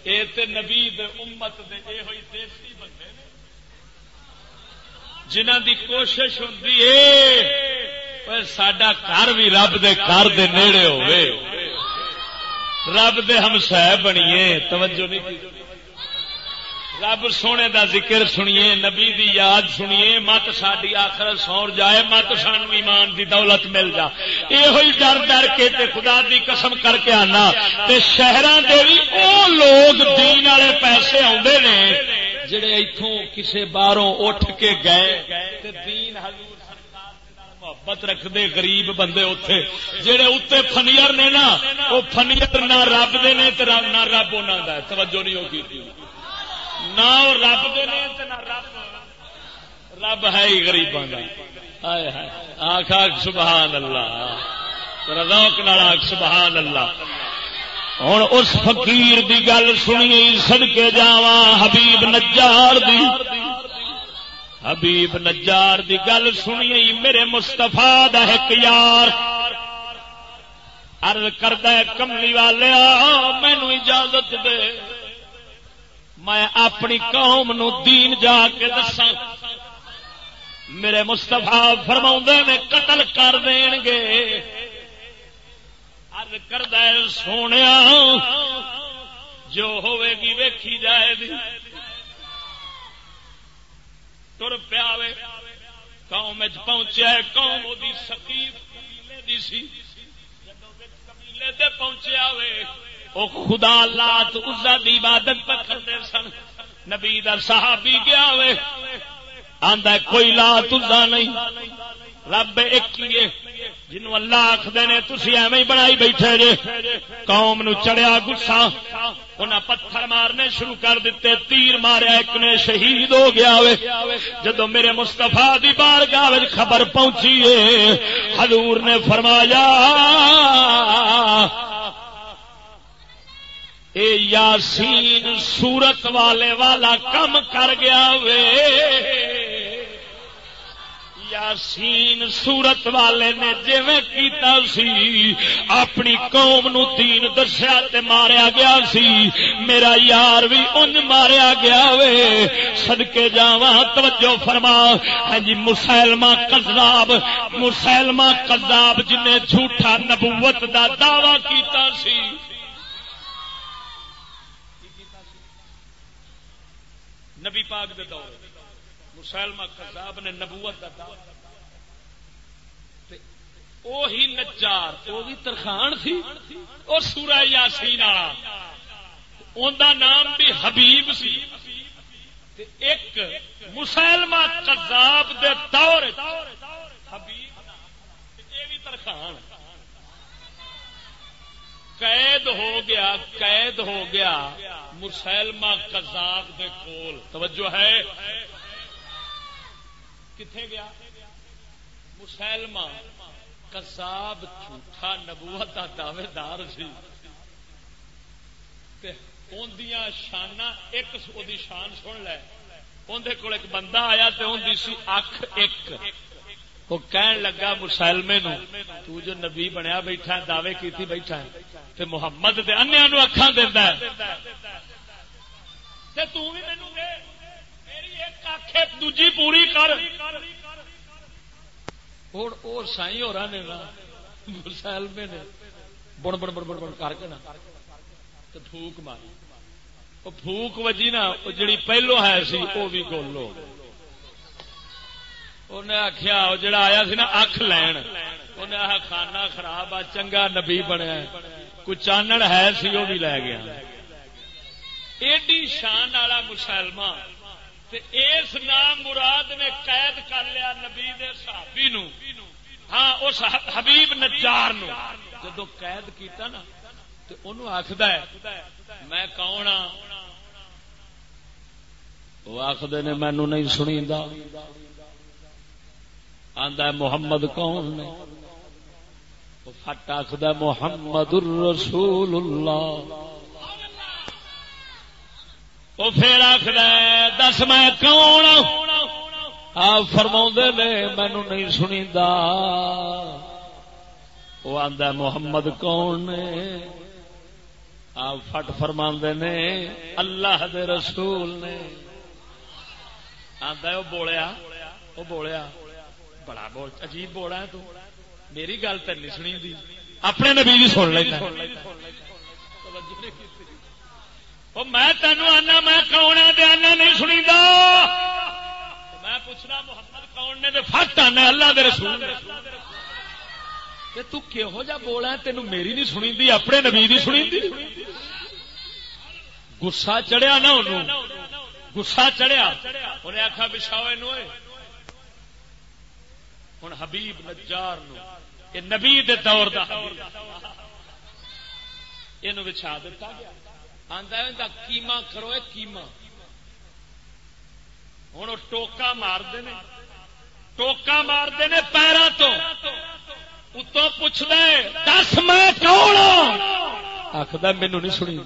اے تے نبی دے امت دے اے ہوئی دیسی بندے جنہ دی کوشش ہوندی ہے سڈا گھر بھی رب دے گھر دے نیڑے ہوئے رب دے ہم سہ بنیے توجہ نہیں رب سونے دا ذکر سنیے نبی دی یاد سنیے مت ساری آخر سور جائے مت سان ایمان دی دولت مل جا یہ ڈر ڈر کے تے خدا دی قسم کر کے آنا تے شہراں دے بھی او لوگ دین والے پیسے آندے نے جڑے ایتھوں کسے باہروں اٹھ کے گئے تے دین حضور محبت رکھتے غریب بندے اتے جہے اتنے فنیئر نے نا وہ فنیئر نہ رب دے نے نہ رب انہوں کا توجہ نہیں ہوگی نہ رب دے نے نہ رب رب ہے ہی گریباں کا آخ سبحان اللہ روک نال آخ سبحان اللہ ہوں اس فقیر دی گل سنی سڑکے جاوا حبیب نجار دی۔ حبیب نجار دی گل سنی میرے مستفا ایک یار۔ ارد کرد کملی والے مینو اجازت دے۔ میں اپنی قوم نو دین جا کے دسا میرے مستفا فرما نے، قتل کر دین گے۔ ارد کرد سونے جو ہوے گی ویکھی جائے گی۔ تر پیا قوم پہنچیا قوم قبیلے دی سی۔ قبیلے دے پہنچیا وے وہ خدا لات اسا دی عبادت پر کرتے سن۔ نبی در صحابی گیا وے، آندا کوئی لات اسا نہیں۔ رب ایک جنو اللہ آخر نے تھی ایویں بنائی بیٹھے جے۔ قوم نو چڑیا گسا۔ انہیں پتھر مارنے شروع کر دیتے، تیر ماریا، ایک نے شہید ہو گیا وے۔ جدو میرے مستفا دی بار گاہ خبر پہنچی ہے حضور نے فرمایا، اے یاسین، سورت والے والا کم کر گیا وے۔ یاسین سورت والے نے جویں کیتا سی، اپنی قوم نو دین دسیا تے ماریا گیا سی۔ میرا یار بھی ان ماریا گیا وے۔ سدکے جا توجہ فرما۔ ہاں جی مسلمہ کذاب مسلمہ کذاب جن جھوٹا نبوت دا دعوی کیتا سی۔ نبی پاک دے دور مسلمہ کذاب نے نبوت کا دعوی وہی نچار وہ بھی ترخان تھی اور سورا یاسین والا۔ ان نام بھی حبیب سی۔ ایک مسلمہ کذاب دے دور حبیب یہ بھی ترخان۔ قید ہو گیا، قید ہو گیا مسلمہ کذاب دے کول۔ توجہ ہے؟ کتنے گیا؟ مسلمہ کساب جھوٹا نبوت کا دعوے دار سی شانا ایک شان سن لے۔ اندر کول ایک بندہ آیا تو ان سی اکھ ایک۔ وہ کہن لگا، مسلمے نو، تو جو نبی بنیا بیٹھا دعوے کی بیٹھا ہے، تے محمد دے انیا نو اکھاں دیندا ہے۔ تے تو بھی مینوں دے میری ایک اکھ دوجی پوری کر۔ اور سائی ہو رہا نے مسلمے نے، بڑ بڑ بڑ بڑ بڑ کر کے نا پھوک ماری۔ وہ پھوک وجی نا جڑی پہلو ہے سی وہ بھی گولو انہیں آخیا وہ جڑا آیا سی نا اکھ لین۔ انہیں آ کھانا خراب آ، چنگا نبی بنیا کوئی چانن ہے سی وہ بھی لے گیا۔ ایڈی شان والا مسلمان۔ اس نام مراد نے قید کر لیا نبی دے صحابی نو۔ ہاں اس حبیب نجار نو۔ جدو قید کیتا نا تو انہوں آخد میں کون ہاں؟ وہ آخر نے مینو نہیں سنی آدھا محمد کون نے؟ فٹ آخد محمد الرسول اللہ۔ وہ پھر آخر دس میں کون آپ فرما نے مینو نہیں سنی وہ آدھا محمد کون نے؟ آپ فٹ فرما نے، اللہ دے رسول نے. آدھا وہ بولیا وہ بولیا. بڑا بول، عجیب بولا ہے تو، میری گل تو نہیں سنی دی، اپنے نبی سن لینا میں تینوں آنا، میں کون دیا نہیں سنی دا میں پوچھنا، محمد کون نے؟ فٹ آنا اللہ دے رسول۔ تو کہہو جا بولا تین میری نہیں سنی دی اپنے نبی دی سنی دی گسا چڑھیا نا ان گسا چڑھیا۔ انہیں آخا بچھاؤ ہوں حبیب نجار نو۔ نبی دے دور دا۔ یہ بچھا دتا گیا۔ آدھا کیما کرو کیما۔ ہوں ٹوکا مارتے ٹوکا مارتے نے پیروں تو۔ اتوں پوچھ دے دس میں کون ہاں؟ آخر مینو نہیں سنی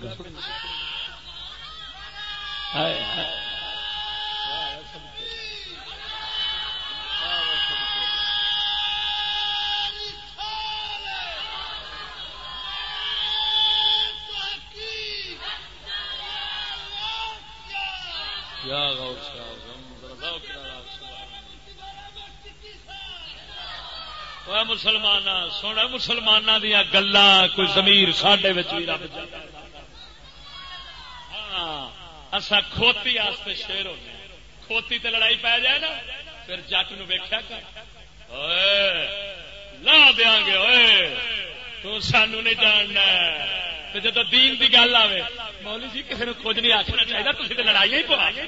مسلمان سونا مسلمان دیا گلا، کوئی زمیر سڈے رب ہاں اصا کھوتی شیر ہونے کھوتی تے لڑائی پی جائے نا، پھر جٹ نو ویخیا کر۔ لا دیا گے تو سانو نہیں جاننا۔ جب دین کی گل آئے مولی جی کسی نے کچھ نہیں آخنا چاہیے تھی تو لڑائی ہی پوا۔ جی،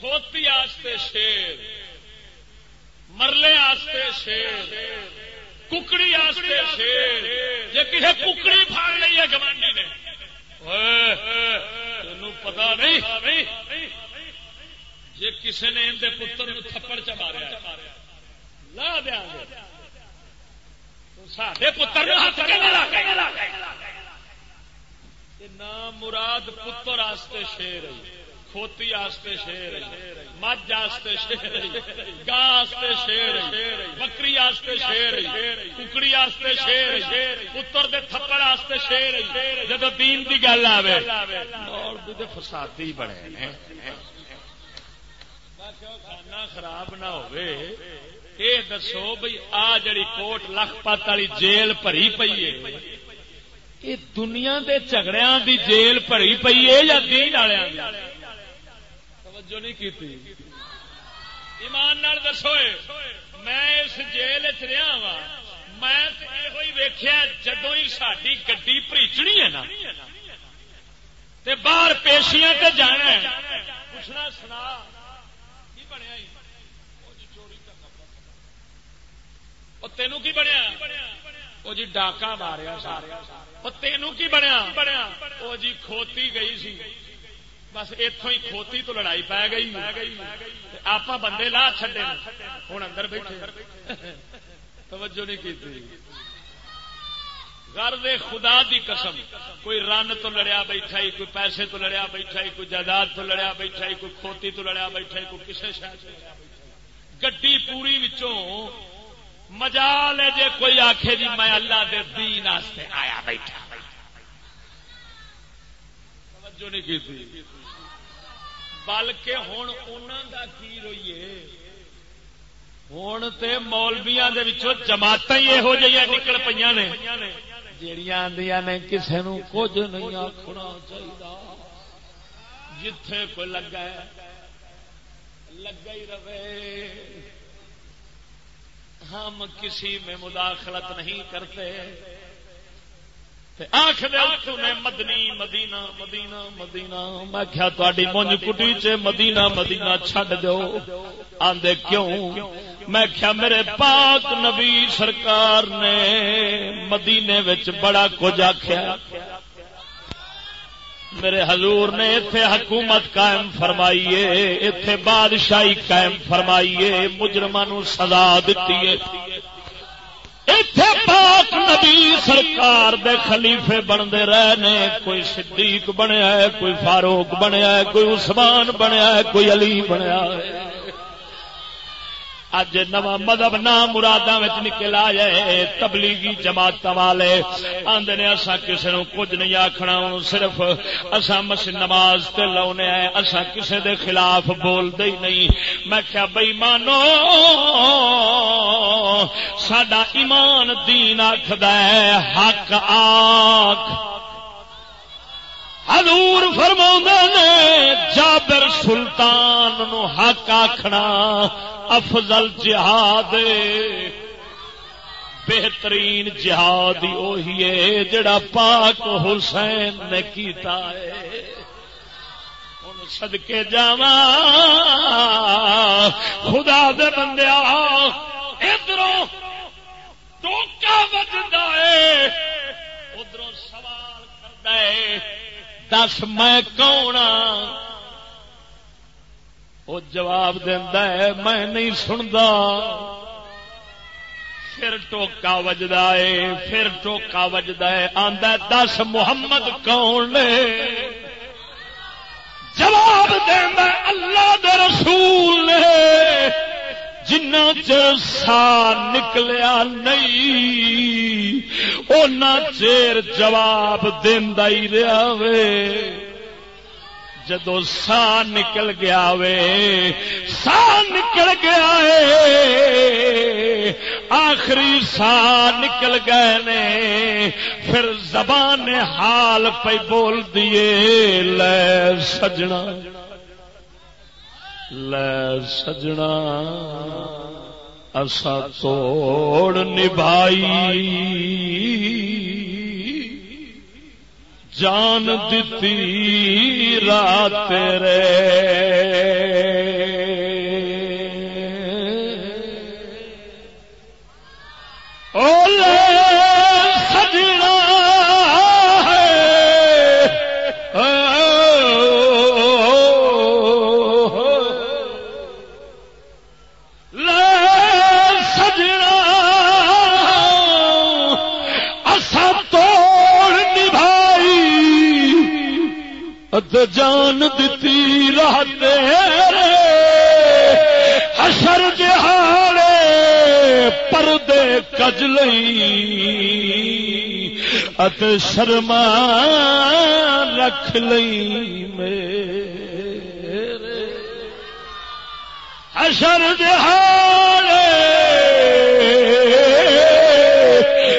کھوتی آستے شیر، مرلے آستے شیر، ککڑی آستے شیر جی کسی ککڑی پھاڑ لی ہے گوانڈی نے؟ تین پتا نہیں۔ جی کسی نے اندر پتر تھپڑ چ مارا لا دیا نام مراد پتر آستے شیر کھوتی آستے شیر مجھ آستے شیر گا آستے شیر بکری آستے شیر ککڑی آستے شیر پتر دے تھپڑ آستے شیر جب دین دی گل آئے اور فسادی بڑے کھانا خراب نہ ہوئے یہ دسو بھائی آ جڑی کوٹ لکھپت والی جیل پری پی ہے یہ دنیا دے جھگڑیا دی جیل پری پی ہے یا دین والوں توجہ نہیں کی ایمان نال دسو میں اس جیل چ رہا وا میں یہ ویخیا جدو ہی ساری گڈی پریچنی ہے نا باہر پیشیاں تے جانا پوچھنا سنا بنیا تینوں کی بنیا؟ وہ جی ڈاکا ماریا سارا تینوں کی بنیا؟ وہ جی کھوتی گئی سی۔ بس اتوں ہی کھوتی تو لڑائی پی گئی۔ آپ بندے لا چڈے ہوں اندر بیٹھے۔ توجہ نہیں کی گھر خدا دی قسم، کوئی رن تو لڑیا بیٹھا ہی، کوئی پیسے تو لڑیا بیٹھا ہی، کوئی جائیداد تو لڑیا بیٹھا ہی، کوئی کھوتی تو لڑیا بیٹھا ہی، کوئی کسی شہر گڈی پوری وچوں مجال ہے جے کوئی آخے جی میں اللہ دے دین آیا بیٹھا۔ توجہ نہیں کی تھی۔ بلکہ ہوں انہوں کا کی روئیے ہوں تو مولبیا جماعت ہی یہو جہاں نکل پہ نے۔ جہیا آدیا نے کسی نو کچھ نہیں آخنا چاہیے جتھے کوئی لگا لگا ہی رہے۔ ہم کسی میں مداخلت نہیں کرتے۔ آخ مدنی، مدینہ مدینہ مدینہ۔ میں کیا تاری مونج کٹی چ مدینہ مدینہ چھڈ دو آدھے کیوں؟ میں کیا میرے پاک نبی سرکار نے مدینے بڑا کچھ آخیا میرے حضور نے اتے حکومت قائم فرمائیے اتے بادشاہی قائم فرمائیے مجرمان سزا دیتی ہے اتے پاک نبی سرکار دے خلیفے بنتے رہنے، کوئی صدیق بنیا ہے، کوئی فاروق بنیا ہے، کوئی عثمان بنیا ہے، کوئی علی بنیا ہے۔ اج نو مذہب نہ مرادوں نکل آ جائے تبلیغی جماعت والے۔ آدھے نے اصا کسی نو کچھ نہیں آخنا صرف اصا مس نماز تے لاؤنے اصا کسی دے خلاف بولتے ہی نہیں۔ میں کیا بئی مانو سڈا ایمان دین آخد حق آخ حضور فرما نے جابر سلطان نو حق آخنا افضل جہاد بہترین جہاد وہی ہے جڑا پاک حسین نے کیتا ہے۔ سدکے جا خدا دے بندیا ادھر ٹوکا بجتا ہے۔ ادھر سوال کرتا ہے۔ دس میں کون وہ جواب ہے، میں نہیں سنتا پھر ٹوکا وجدا ہے، پھر ٹوکا وجدا ہے، آندا دس محمد کون لے جواب دینا اللہ دے رسول نے۔ جنا چر سا نکلیا نہیں اُنہ چیر جواب دینا ہی رہا وے۔ جدو سا نکل گیا وے سا نکل گیا ہے آخری سا نکل گئے نے، پھر زبان حال پہ بول دیے لے سجنا۔ لے سجنا اسا توڑ نبھائی جان دیتی رات رے جان دیتی رہتے حشر جہاڑے پردے کج لئی ات شرما رکھ لئی میرے۔ حشر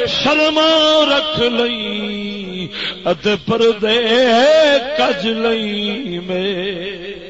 شرما رکھ لئی اد پردے کج لئی میں